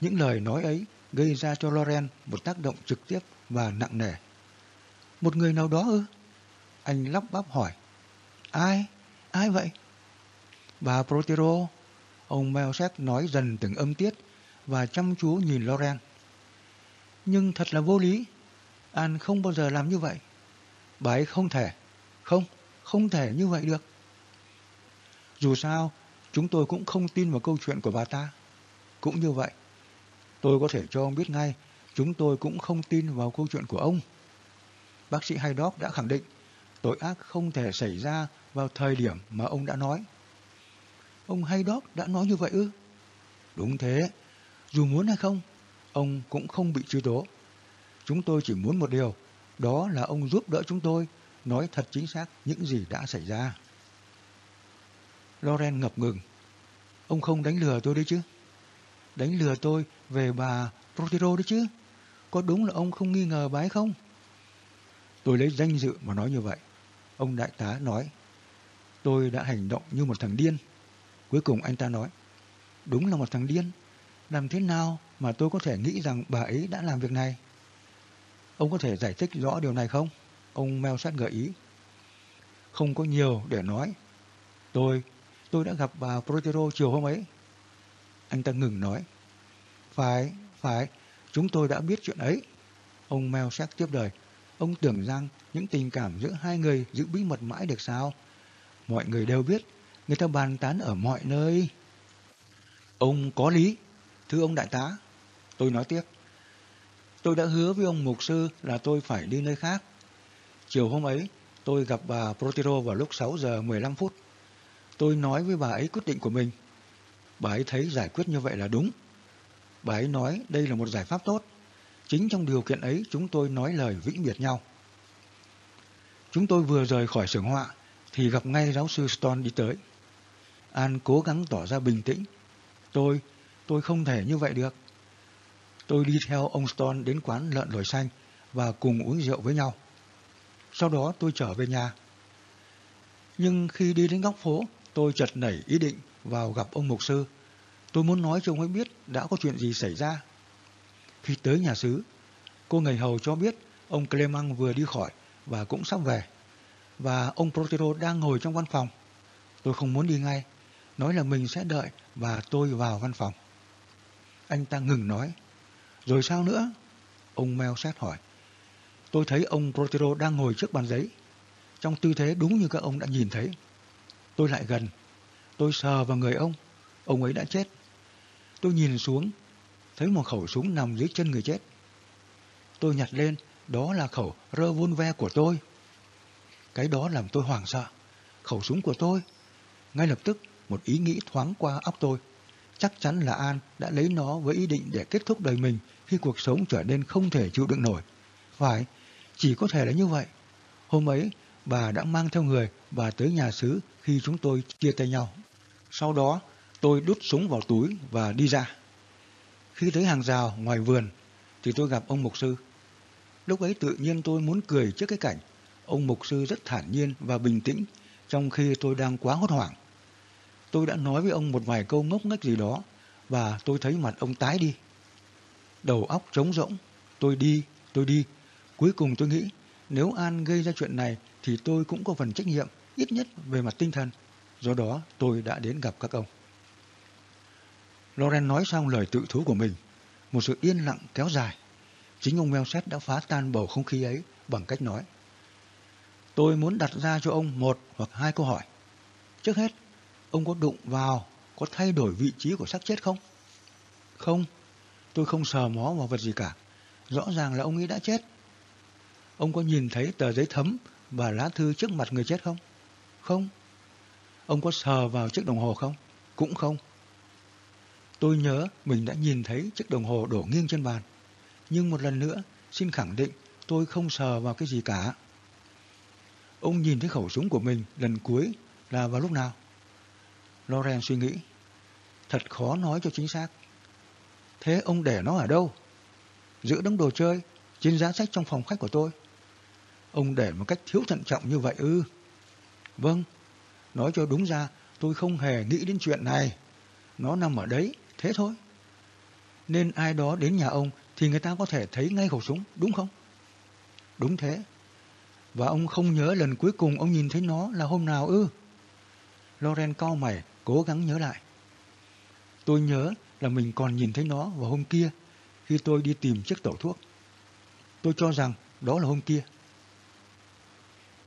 Những lời nói ấy gây ra cho Loren một tác động trực tiếp và nặng nề. Một người nào đó ư? Anh lắp bắp hỏi. Ai? Ai vậy? Bà Protero. Ông Melchett nói dần từng âm tiết và chăm chú nhìn Loren. Nhưng thật là vô lý. An không bao giờ làm như vậy. Bà ấy không thể. Không, không thể như vậy được. Dù sao, chúng tôi cũng không tin vào câu chuyện của bà ta. Cũng như vậy, tôi có thể cho ông biết ngay, chúng tôi cũng không tin vào câu chuyện của ông. Bác sĩ Haydock đã khẳng định tội ác không thể xảy ra vào thời điểm mà ông đã nói. Ông Haydock đã nói như vậy ư? Đúng thế, dù muốn hay không, ông cũng không bị truy tố. Chúng tôi chỉ muốn một điều, đó là ông giúp đỡ chúng tôi nói thật chính xác những gì đã xảy ra. Loren ngập ngừng. Ông không đánh lừa tôi đấy chứ? Đánh lừa tôi về bà Protero đấy chứ? Có đúng là ông không nghi ngờ bà ấy không? Tôi lấy danh dự mà nói như vậy. Ông đại tá nói, tôi đã hành động như một thằng điên. Cuối cùng anh ta nói, đúng là một thằng điên. Làm thế nào mà tôi có thể nghĩ rằng bà ấy đã làm việc này? Ông có thể giải thích rõ điều này không? Ông Mel sát gợi ý. Không có nhiều để nói. Tôi, tôi đã gặp bà Protero chiều hôm ấy. Anh ta ngừng nói. Phải, phải, chúng tôi đã biết chuyện ấy. Ông Mel sát tiếp đời. Ông tưởng rằng những tình cảm giữa hai người giữ bí mật mãi được sao? Mọi người đều biết, người ta bàn tán ở mọi nơi. Ông có lý, Thưa ông đại tá, tôi nói tiếp. Tôi đã hứa với ông mục sư là tôi phải đi nơi khác. Chiều hôm ấy, tôi gặp bà Protiro vào lúc 6 giờ 15 phút. Tôi nói với bà ấy quyết định của mình. Bà ấy thấy giải quyết như vậy là đúng. Bà ấy nói đây là một giải pháp tốt. Chính trong điều kiện ấy chúng tôi nói lời vĩnh biệt nhau. Chúng tôi vừa rời khỏi xưởng họa thì gặp ngay giáo sư Stone đi tới. An cố gắng tỏ ra bình tĩnh. Tôi Tôi không thể như vậy được. Tôi đi theo ông Stone đến quán lợn lồi xanh và cùng uống rượu với nhau. Sau đó tôi trở về nhà. Nhưng khi đi đến góc phố, tôi chợt nảy ý định vào gặp ông mục sư. Tôi muốn nói cho ông ấy biết đã có chuyện gì xảy ra. Khi tới nhà xứ, cô người hầu cho biết ông Clement vừa đi khỏi và cũng sắp về. Và ông Protero đang ngồi trong văn phòng. Tôi không muốn đi ngay, nói là mình sẽ đợi và tôi vào văn phòng. Anh ta ngừng nói. Rồi sao nữa? Ông Mel xét hỏi. Tôi thấy ông Protero đang ngồi trước bàn giấy, trong tư thế đúng như các ông đã nhìn thấy. Tôi lại gần. Tôi sờ vào người ông, ông ấy đã chết. Tôi nhìn xuống, thấy một khẩu súng nằm dưới chân người chết. Tôi nhặt lên, đó là khẩu revolver của tôi. Cái đó làm tôi hoảng sợ. Khẩu súng của tôi. Ngay lập tức, một ý nghĩ thoáng qua óc tôi. Chắc chắn là An đã lấy nó với ý định để kết thúc đời mình khi cuộc sống trở nên không thể chịu đựng nổi. Phải, chỉ có thể là như vậy. Hôm ấy, bà đã mang theo người và tới nhà xứ khi chúng tôi chia tay nhau. Sau đó, tôi đút súng vào túi và đi ra. Khi tới hàng rào ngoài vườn, thì tôi gặp ông mục sư. Lúc ấy tự nhiên tôi muốn cười trước cái cảnh. Ông mục sư rất thản nhiên và bình tĩnh, trong khi tôi đang quá hốt hoảng. Tôi đã nói với ông một vài câu ngốc nghếch gì đó, và tôi thấy mặt ông tái đi. Đầu óc trống rỗng, tôi đi, tôi đi. Cuối cùng tôi nghĩ, nếu An gây ra chuyện này thì tôi cũng có phần trách nhiệm, ít nhất về mặt tinh thần. Do đó tôi đã đến gặp các ông. Loren nói xong lời tự thú của mình. Một sự yên lặng kéo dài. Chính ông Melset đã phá tan bầu không khí ấy bằng cách nói. Tôi muốn đặt ra cho ông một hoặc hai câu hỏi. Trước hết, ông có đụng vào, có thay đổi vị trí của xác chết không? Không, tôi không sờ mó vào vật gì cả. Rõ ràng là ông ấy đã chết. Ông có nhìn thấy tờ giấy thấm và lá thư trước mặt người chết không? Không. Ông có sờ vào chiếc đồng hồ không? Cũng không. Tôi nhớ mình đã nhìn thấy chiếc đồng hồ đổ nghiêng trên bàn. Nhưng một lần nữa, xin khẳng định tôi không sờ vào cái gì cả. Ông nhìn thấy khẩu súng của mình lần cuối là vào lúc nào? Loren suy nghĩ. Thật khó nói cho chính xác. Thế ông để nó ở đâu? Giữa đống đồ chơi, trên giá sách trong phòng khách của tôi. Ông để một cách thiếu thận trọng như vậy ư? Vâng, nói cho đúng ra tôi không hề nghĩ đến chuyện này. Nó nằm ở đấy, thế thôi. Nên ai đó đến nhà ông thì người ta có thể thấy ngay khẩu súng, đúng không? Đúng thế. Và ông không nhớ lần cuối cùng ông nhìn thấy nó là hôm nào ư? Loren cau mày, cố gắng nhớ lại. Tôi nhớ là mình còn nhìn thấy nó vào hôm kia khi tôi đi tìm chiếc tẩu thuốc. Tôi cho rằng đó là hôm kia.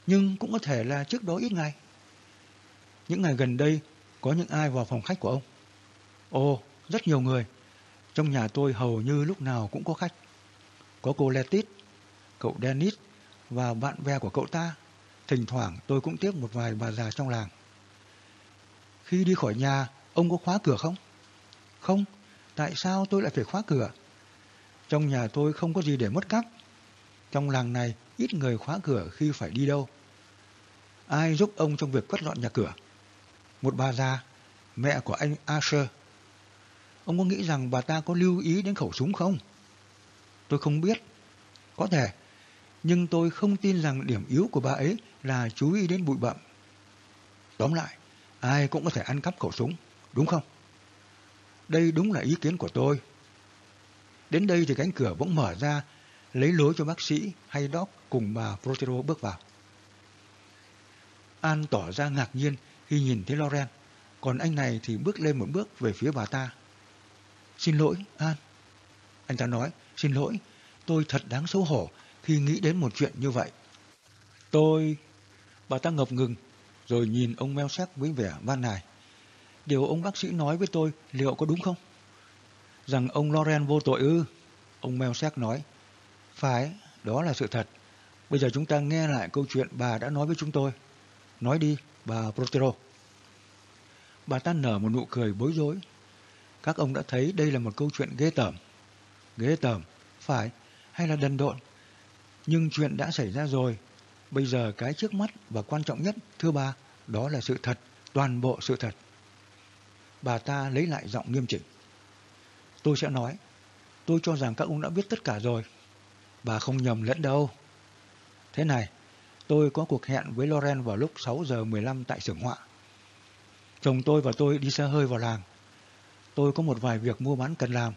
Nhưng cũng có thể là trước đó ít ngày. Những ngày gần đây có những ai vào phòng khách của ông? Ồ, rất nhiều người. Trong nhà tôi hầu như lúc nào cũng có khách. Có cô Letit, cậu Dennis và bạn bè của cậu ta. Thỉnh thoảng tôi cũng tiếp một vài bà già trong làng. Khi đi khỏi nhà, ông có khóa cửa không? Không, tại sao tôi lại phải khóa cửa? Trong nhà tôi không có gì để mất cắp. Trong làng này, ít người khóa cửa khi phải đi đâu. Ai giúp ông trong việc quét dọn nhà cửa? Một bà già, mẹ của anh Asher. Ông có nghĩ rằng bà ta có lưu ý đến khẩu súng không? Tôi không biết. Có thể. Nhưng tôi không tin rằng điểm yếu của bà ấy là chú ý đến bụi bặm. Tóm lại, ai cũng có thể ăn cắp khẩu súng, đúng không? Đây đúng là ý kiến của tôi. Đến đây thì cánh cửa bỗng mở ra, lấy lối cho bác sĩ hay Doc cùng bà Protero bước vào. An tỏ ra ngạc nhiên khi nhìn thấy Loren, còn anh này thì bước lên một bước về phía bà ta. Xin lỗi, An. Anh ta nói, xin lỗi, tôi thật đáng xấu hổ khi nghĩ đến một chuyện như vậy. Tôi... Bà ta ngập ngừng, rồi nhìn ông meo sắc với vẻ van nài. Điều ông bác sĩ nói với tôi liệu có đúng không? Rằng ông Loren vô tội ư? Ông meo sắc nói. Phải, đó là sự thật. Bây giờ chúng ta nghe lại câu chuyện bà đã nói với chúng tôi. Nói đi, bà Protero. Bà ta nở một nụ cười bối rối. Các ông đã thấy đây là một câu chuyện ghê tởm. Ghê tởm, phải, hay là đần độn. Nhưng chuyện đã xảy ra rồi. Bây giờ cái trước mắt và quan trọng nhất, thưa bà, đó là sự thật, toàn bộ sự thật. Bà ta lấy lại giọng nghiêm chỉnh. Tôi sẽ nói, tôi cho rằng các ông đã biết tất cả rồi. Bà không nhầm lẫn đâu. Thế này, tôi có cuộc hẹn với Loren vào lúc 6 giờ 15 tại xưởng họa. Chồng tôi và tôi đi xe hơi vào làng. Tôi có một vài việc mua bán cần làm.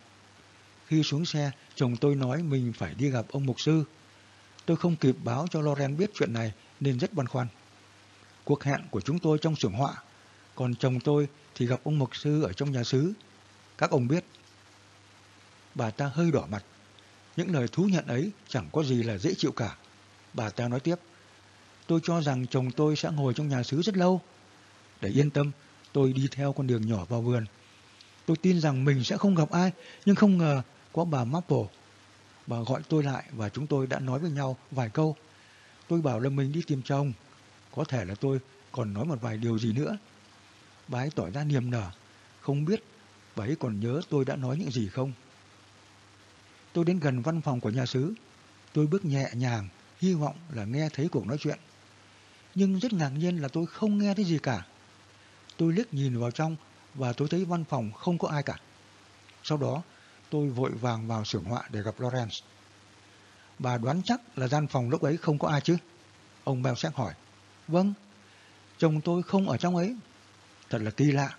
Khi xuống xe, chồng tôi nói mình phải đi gặp ông mục sư. Tôi không kịp báo cho Loren biết chuyện này nên rất băn khoăn. Cuộc hẹn của chúng tôi trong xưởng họa, còn chồng tôi thì gặp ông mục sư ở trong nhà xứ. Các ông biết. Bà ta hơi đỏ mặt. Những lời thú nhận ấy chẳng có gì là dễ chịu cả. Bà ta nói tiếp. Tôi cho rằng chồng tôi sẽ ngồi trong nhà xứ rất lâu. Để yên tâm, tôi đi theo con đường nhỏ vào vườn. Tôi tin rằng mình sẽ không gặp ai, nhưng không ngờ có bà Maple. Bà gọi tôi lại và chúng tôi đã nói với nhau vài câu. Tôi bảo là mình đi tìm chồng. Có thể là tôi còn nói một vài điều gì nữa. Bà ấy tỏ ra niềm nở. Không biết bà ấy còn nhớ tôi đã nói những gì không. Tôi đến gần văn phòng của nhà sứ. Tôi bước nhẹ nhàng, hy vọng là nghe thấy cuộc nói chuyện. Nhưng rất ngạc nhiên là tôi không nghe thấy gì cả. Tôi liếc nhìn vào trong và tôi thấy văn phòng không có ai cả. Sau đó, tôi vội vàng vào xưởng họa để gặp Lawrence. Bà đoán chắc là gian phòng lúc ấy không có ai chứ? Ông Belsack hỏi. Vâng, chồng tôi không ở trong ấy. Thật là kỳ lạ.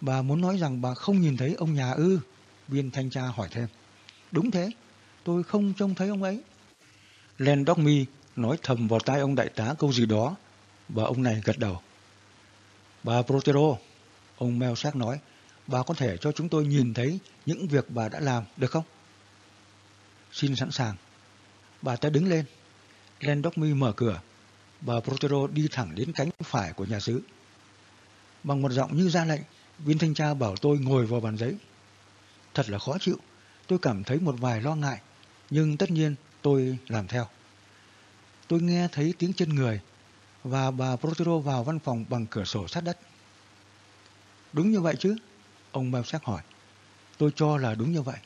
Bà muốn nói rằng bà không nhìn thấy ông nhà ư? Viên thanh tra hỏi thêm. Đúng thế, tôi không trông thấy ông ấy. Len Dogmy nói thầm vào tai ông đại tá câu gì đó và ông này gật đầu. Bà Protero, ông Melsack nói, bà có thể cho chúng tôi nhìn thấy những việc bà đã làm, được không? Xin sẵn sàng. Bà ta đứng lên. Len Dogmy mở cửa. Bà Protero đi thẳng đến cánh phải của nhà sứ. Bằng một giọng như ra lệnh, viên thanh tra bảo tôi ngồi vào bàn giấy. Thật là khó chịu. Tôi cảm thấy một vài lo ngại, nhưng tất nhiên tôi làm theo. Tôi nghe thấy tiếng chân người và bà Protero vào văn phòng bằng cửa sổ sát đất. Đúng như vậy chứ? Ông Belsack hỏi. Tôi cho là đúng như vậy.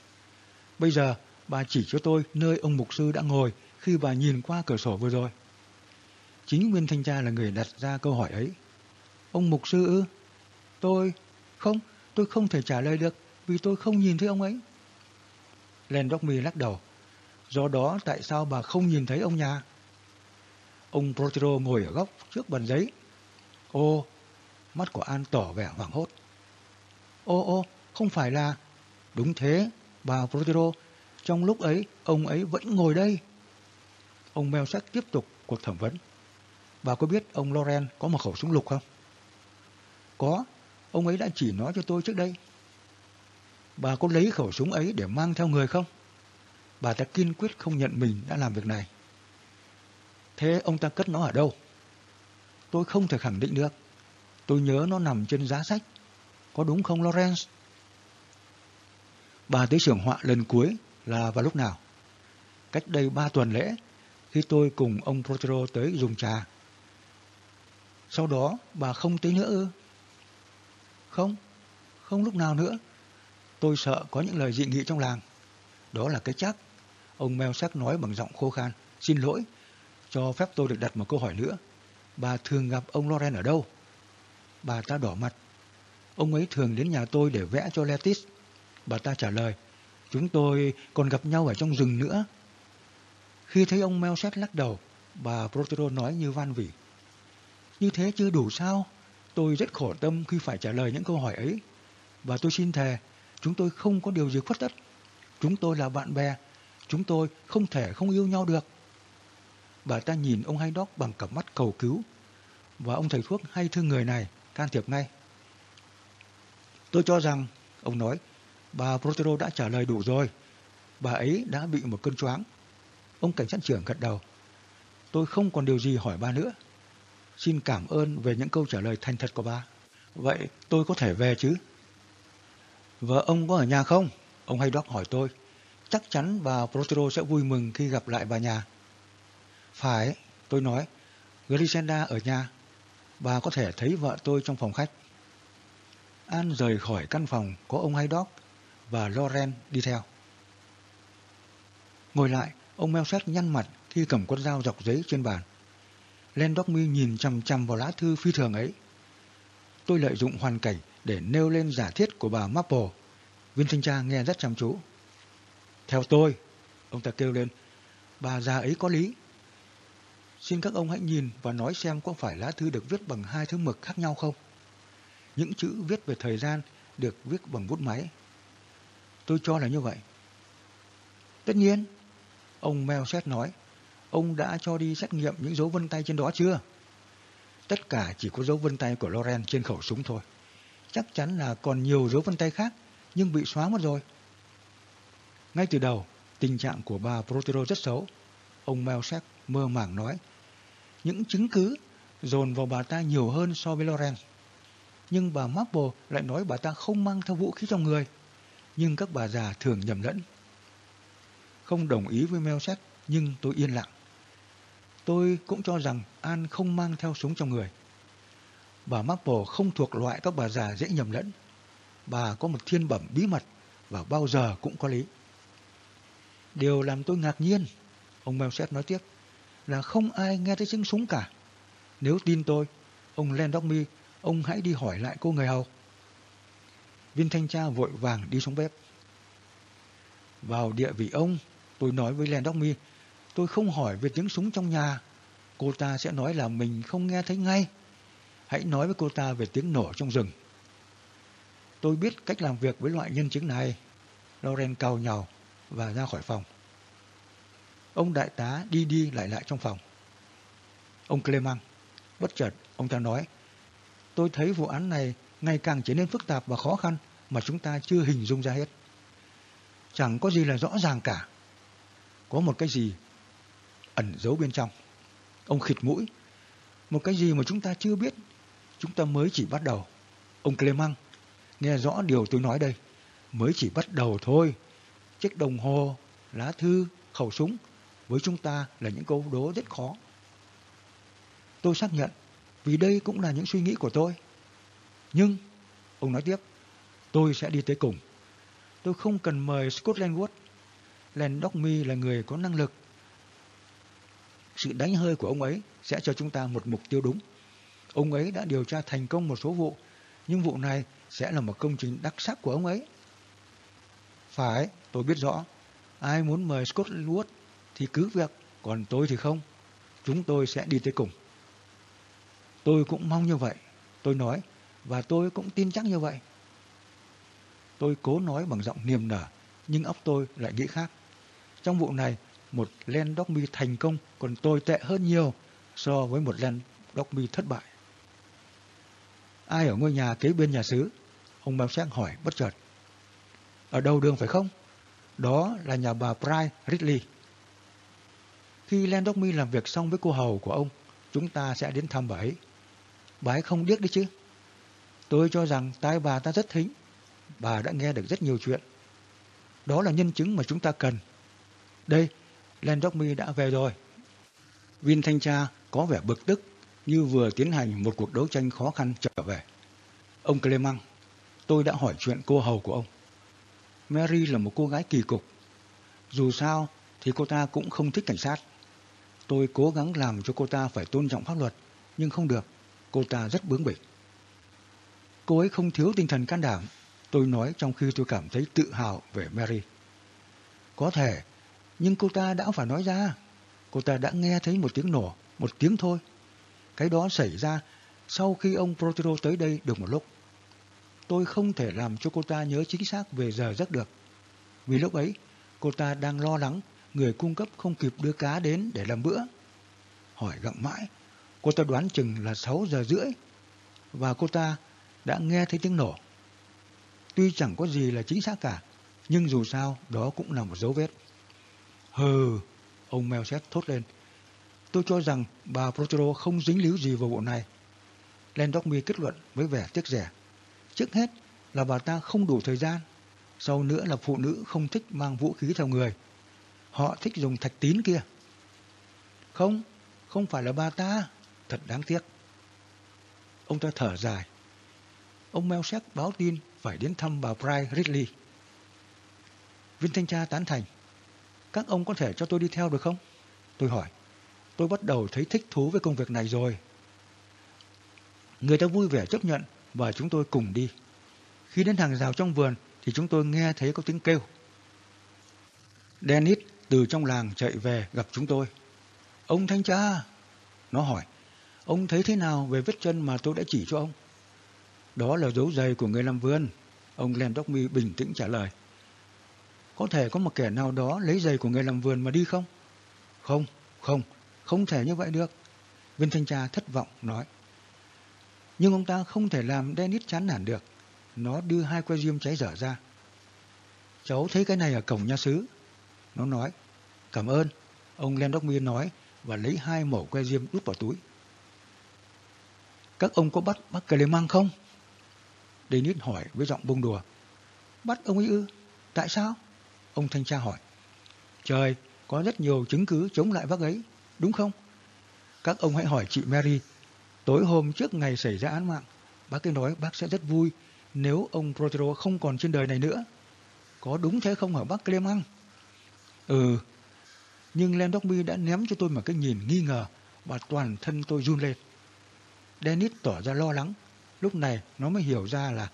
Bây giờ bà chỉ cho tôi nơi ông mục sư đã ngồi khi bà nhìn qua cửa sổ vừa rồi. Chính viên thanh tra là người đặt ra câu hỏi ấy. Ông mục sư ư? Tôi... Không, tôi không thể trả lời được vì tôi không nhìn thấy ông ấy. Len Dockmy lắc đầu. Do đó tại sao bà không nhìn thấy ông nhà? Ông Protero ngồi ở góc trước bàn giấy. Ô, mắt của An tỏ vẻ hoảng hốt. Ô ô, không phải là... Đúng thế, bà Protero, trong lúc ấy, ông ấy vẫn ngồi đây. Ông Melsack tiếp tục cuộc thẩm vấn. Bà có biết ông Loren có một khẩu súng lục không? Có, ông ấy đã chỉ nói cho tôi trước đây. Bà có lấy khẩu súng ấy để mang theo người không? Bà ta kiên quyết không nhận mình đã làm việc này. Thế ông ta cất nó ở đâu? Tôi không thể khẳng định được. Tôi nhớ nó nằm trên giá sách. Có đúng không Lawrence? Bà tới trưởng họa lần cuối là vào lúc nào? Cách đây ba tuần lễ, khi tôi cùng ông Protero tới dùng trà. Sau đó, bà không tới nữa ư? Không, không lúc nào nữa. Tôi sợ có những lời dị nghị trong làng. Đó là cái chắc. Ông Melsack nói bằng giọng khô khan. Xin lỗi, cho phép tôi được đặt một câu hỏi nữa. Bà thường gặp ông Loren ở đâu? Bà ta đỏ mặt. Ông ấy thường đến nhà tôi để vẽ cho Letis. Bà ta trả lời. Chúng tôi còn gặp nhau ở trong rừng nữa. Khi thấy ông Melset lắc đầu, bà Protero nói như van vỉ. Như thế chưa đủ sao? Tôi rất khổ tâm khi phải trả lời những câu hỏi ấy. Và tôi xin thề, chúng tôi không có điều gì khuất tất. Chúng tôi là bạn bè, chúng tôi không thể không yêu nhau được. Bà ta nhìn ông Haydock bằng cặp mắt cầu cứu, và ông thầy thuốc hay thương người này can thiệp ngay. Tôi cho rằng, ông nói, bà Protero đã trả lời đủ rồi. Bà ấy đã bị một cơn choáng. Ông cảnh sát trưởng gật đầu. Tôi không còn điều gì hỏi bà nữa. Xin cảm ơn về những câu trả lời thành thật của bà. Vậy tôi có thể về chứ? Vợ ông có ở nhà không? Ông Haydock hỏi tôi. Chắc chắn bà Protero sẽ vui mừng khi gặp lại bà nhà. Phải, tôi nói. Grisenda ở nhà. Bà có thể thấy vợ tôi trong phòng khách. An rời khỏi căn phòng có ông Haydock và Loren đi theo. Ngồi lại, ông Melset nhăn mặt khi cầm con dao dọc giấy trên bàn. Len Dockmy nhìn chằm chằm vào lá thư phi thường ấy. Tôi lợi dụng hoàn cảnh để nêu lên giả thiết của bà Maple. Viên thanh tra nghe rất chăm chú. Theo tôi, ông ta kêu lên, bà già ấy có lý. Xin các ông hãy nhìn và nói xem có phải lá thư được viết bằng hai thứ mực khác nhau không? Những chữ viết về thời gian được viết bằng bút máy. Tôi cho là như vậy. Tất nhiên, ông Melset nói, ông đã cho đi xét nghiệm những dấu vân tay trên đó chưa? Tất cả chỉ có dấu vân tay của Loren trên khẩu súng thôi. Chắc chắn là còn nhiều dấu vân tay khác, nhưng bị xóa mất rồi. Ngay từ đầu, tình trạng của bà Protero rất xấu. Ông Melchett mơ màng nói, những chứng cứ dồn vào bà ta nhiều hơn so với Loren nhưng bà Marple lại nói bà ta không mang theo vũ khí trong người. Nhưng các bà già thường nhầm lẫn. Không đồng ý với Melchett nhưng tôi yên lặng. Tôi cũng cho rằng An không mang theo súng trong người. Bà Marple không thuộc loại các bà già dễ nhầm lẫn. Bà có một thiên bẩm bí mật và bao giờ cũng có lý. Điều làm tôi ngạc nhiên, ông Melchett nói tiếp, là không ai nghe thấy tiếng súng cả. Nếu tin tôi, ông Landogmy, ông hãy đi hỏi lại cô người hầu. Viên thanh tra vội vàng đi xuống bếp. Vào địa vị ông, tôi nói với len dawmy tôi không hỏi về tiếng súng trong nhà. Cô ta sẽ nói là mình không nghe thấy ngay. Hãy nói với cô ta về tiếng nổ trong rừng. Tôi biết cách làm việc với loại nhân chứng này. Loren cào nhào và ra khỏi phòng. Ông đại tá đi đi lại lại trong phòng. Ông Clement, bất chợt ông ta nói, tôi thấy vụ án này ngày càng trở nên phức tạp và khó khăn mà chúng ta chưa hình dung ra hết. Chẳng có gì là rõ ràng cả. Có một cái gì ẩn giấu bên trong. Ông khịt mũi. Một cái gì mà chúng ta chưa biết. Chúng ta mới chỉ bắt đầu. Ông Clement, nghe rõ điều tôi nói đây. Mới chỉ bắt đầu thôi. Chiếc đồng hồ, lá thư, khẩu súng với chúng ta là những câu đố rất khó. Tôi xác nhận, vì đây cũng là những suy nghĩ của tôi. Nhưng, ông nói tiếp, tôi sẽ đi tới cùng. Tôi không cần mời Scotland Lenwood Len Dockmy là người có năng lực. Sự đánh hơi của ông ấy sẽ cho chúng ta một mục tiêu đúng. Ông ấy đã điều tra thành công một số vụ, nhưng vụ này sẽ là một công trình đặc sắc của ông ấy. Phải, tôi biết rõ. Ai muốn mời Scotland Lenwood thì cứ việc, còn tôi thì không. Chúng tôi sẽ đi tới cùng. Tôi cũng mong như vậy, tôi nói, và tôi cũng tin chắc như vậy. Tôi cố nói bằng giọng niềm nở, nhưng óc tôi lại nghĩ khác. Trong vụ này, một Len Dogmy thành công còn tồi tệ hơn nhiều so với một Len Dogmy thất bại. Ai ở ngôi nhà kế bên nhà xứ? Ông Mao Sáng hỏi bất chợt. Ở đầu đường phải không? Đó là nhà bà Bryce Ridley. Khi len doby làm việc xong với cô hầu của ông, chúng ta sẽ đến thăm bà ấy. Bà ấy không biết đấy chứ. Tôi cho rằng tai bà ta rất thính. Bà đã nghe được rất nhiều chuyện. Đó là nhân chứng mà chúng ta cần. Đây, Len Rockme đã về rồi. Viên thanh tra có vẻ bực tức như vừa tiến hành một cuộc đấu tranh khó khăn trở về. Ông Clement, tôi đã hỏi chuyện cô hầu của ông. Mary là một cô gái kỳ cục. Dù sao thì cô ta cũng không thích cảnh sát. Tôi cố gắng làm cho cô ta phải tôn trọng pháp luật, nhưng không được. Cô ta rất bướng bỉnh. Cô ấy không thiếu tinh thần can đảm, tôi nói trong khi tôi cảm thấy tự hào về Mary. Có thể, nhưng cô ta đã phải nói ra. Cô ta đã nghe thấy một tiếng nổ, một tiếng thôi. Cái đó xảy ra sau khi ông Protero tới đây được một lúc. Tôi không thể làm cho cô ta nhớ chính xác về giờ giấc được. Vì lúc ấy, cô ta đang lo lắng người cung cấp không kịp đưa cá đến để làm bữa. Hỏi gặng mãi, cô ta đoán chừng là 6 giờ rưỡi và cô ta đã nghe thấy tiếng nổ. Tuy chẳng có gì là chính xác cả, nhưng dù sao đó cũng là một dấu vết. Hừ, ông mèo xét thốt lên. Tôi cho rằng bà Protero không dính líu gì vào vụ này. Landokmi kết luận với vẻ tiếc rẻ. Trước hết là bà ta không đủ thời gian. Sau nữa là phụ nữ không thích mang vũ khí theo người. Họ thích dùng thạch tín kia. Không, không phải là bà ta. Thật đáng tiếc. Ông ta thở dài. Ông Melset báo tin phải đến thăm bà Bright Ridley. Viên thanh tra tán thành. Các ông có thể cho tôi đi theo được không? Tôi hỏi. Tôi bắt đầu thấy thích thú với công việc này rồi. Người ta vui vẻ chấp nhận và chúng tôi cùng đi. Khi đến hàng rào trong vườn thì chúng tôi nghe thấy có tiếng kêu. Dennis từ trong làng chạy về gặp chúng tôi. Ông thanh tra, nó hỏi, ông thấy thế nào về vết chân mà tôi đã chỉ cho ông? Đó là dấu giày của người làm vườn. Ông Landokmi bình tĩnh trả lời. Có thể có một kẻ nào đó lấy giày của người làm vườn mà đi không? Không, không, không thể như vậy được. Viên thanh tra thất vọng nói. Nhưng ông ta không thể làm Dennis chán nản được. Nó đưa hai que diêm cháy dở ra. Cháu thấy cái này ở cổng nhà xứ. Nó nói, cảm ơn. Ông Landokmir nói và lấy hai mẩu que diêm đút vào túi. Các ông có bắt bác Clement không? Dennis hỏi với giọng bông đùa. Bắt ông ấy ư? Tại sao? Ông thanh tra hỏi. Trời, có rất nhiều chứng cứ chống lại bác ấy, đúng không? Các ông hãy hỏi chị Mary. Tối hôm trước ngày xảy ra án mạng, bác ấy nói bác sẽ rất vui nếu ông Protero không còn trên đời này nữa. Có đúng thế không hả bác Clement? Ừ, nhưng Landogby đã ném cho tôi một cái nhìn nghi ngờ và toàn thân tôi run lên. Dennis tỏ ra lo lắng. Lúc này nó mới hiểu ra là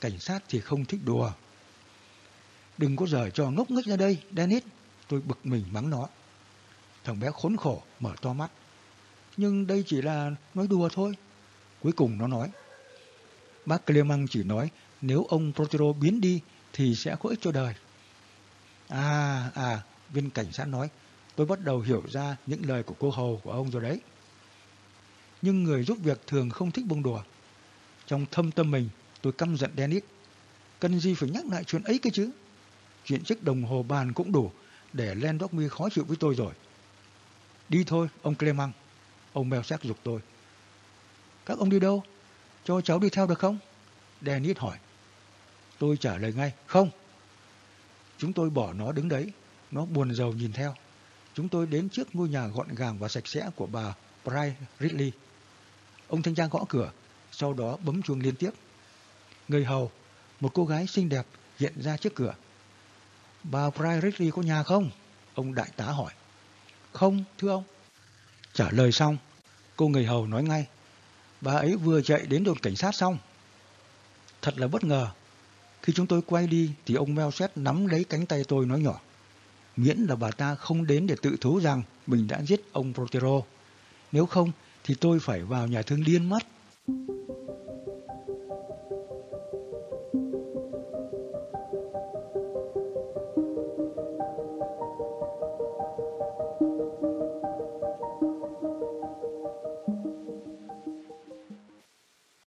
cảnh sát thì không thích đùa. Đừng có giờ cho ngốc nghếch ra đây, Dennis. Tôi bực mình mắng nó. Thằng bé khốn khổ, mở to mắt. Nhưng đây chỉ là nói đùa thôi. Cuối cùng nó nói. Bác Clemang chỉ nói nếu ông Protero biến đi thì sẽ có ích cho đời. À, à, viên cảnh sát nói. Tôi bắt đầu hiểu ra những lời của cô hầu của ông rồi đấy. Nhưng người giúp việc thường không thích bông đùa. Trong thâm tâm mình, tôi căm giận Dennis. Cần gì phải nhắc lại chuyện ấy cơ chứ? Chuyện chiếc đồng hồ bàn cũng đủ để Len Dormy khó chịu với tôi rồi. Đi thôi, ông Clement. Ông Melsack dục tôi. Các ông đi đâu? Cho cháu đi theo được không? Dennis hỏi. Tôi trả lời ngay, không. Chúng tôi bỏ nó đứng đấy. Nó buồn rầu nhìn theo. Chúng tôi đến trước ngôi nhà gọn gàng và sạch sẽ của bà Bright Ridley. Ông thanh tra gõ cửa, sau đó bấm chuông liên tiếp. Người hầu, một cô gái xinh đẹp hiện ra trước cửa. Bà Bryce có nhà không? Ông đại tá hỏi. Không, thưa ông. Trả lời xong, cô người hầu nói ngay. Bà ấy vừa chạy đến đồn cảnh sát xong. Thật là bất ngờ. Khi chúng tôi quay đi thì ông Melset nắm lấy cánh tay tôi nói nhỏ. Miễn là bà ta không đến để tự thú rằng mình đã giết ông Protero. Nếu không thì tôi phải vào nhà thương điên mất.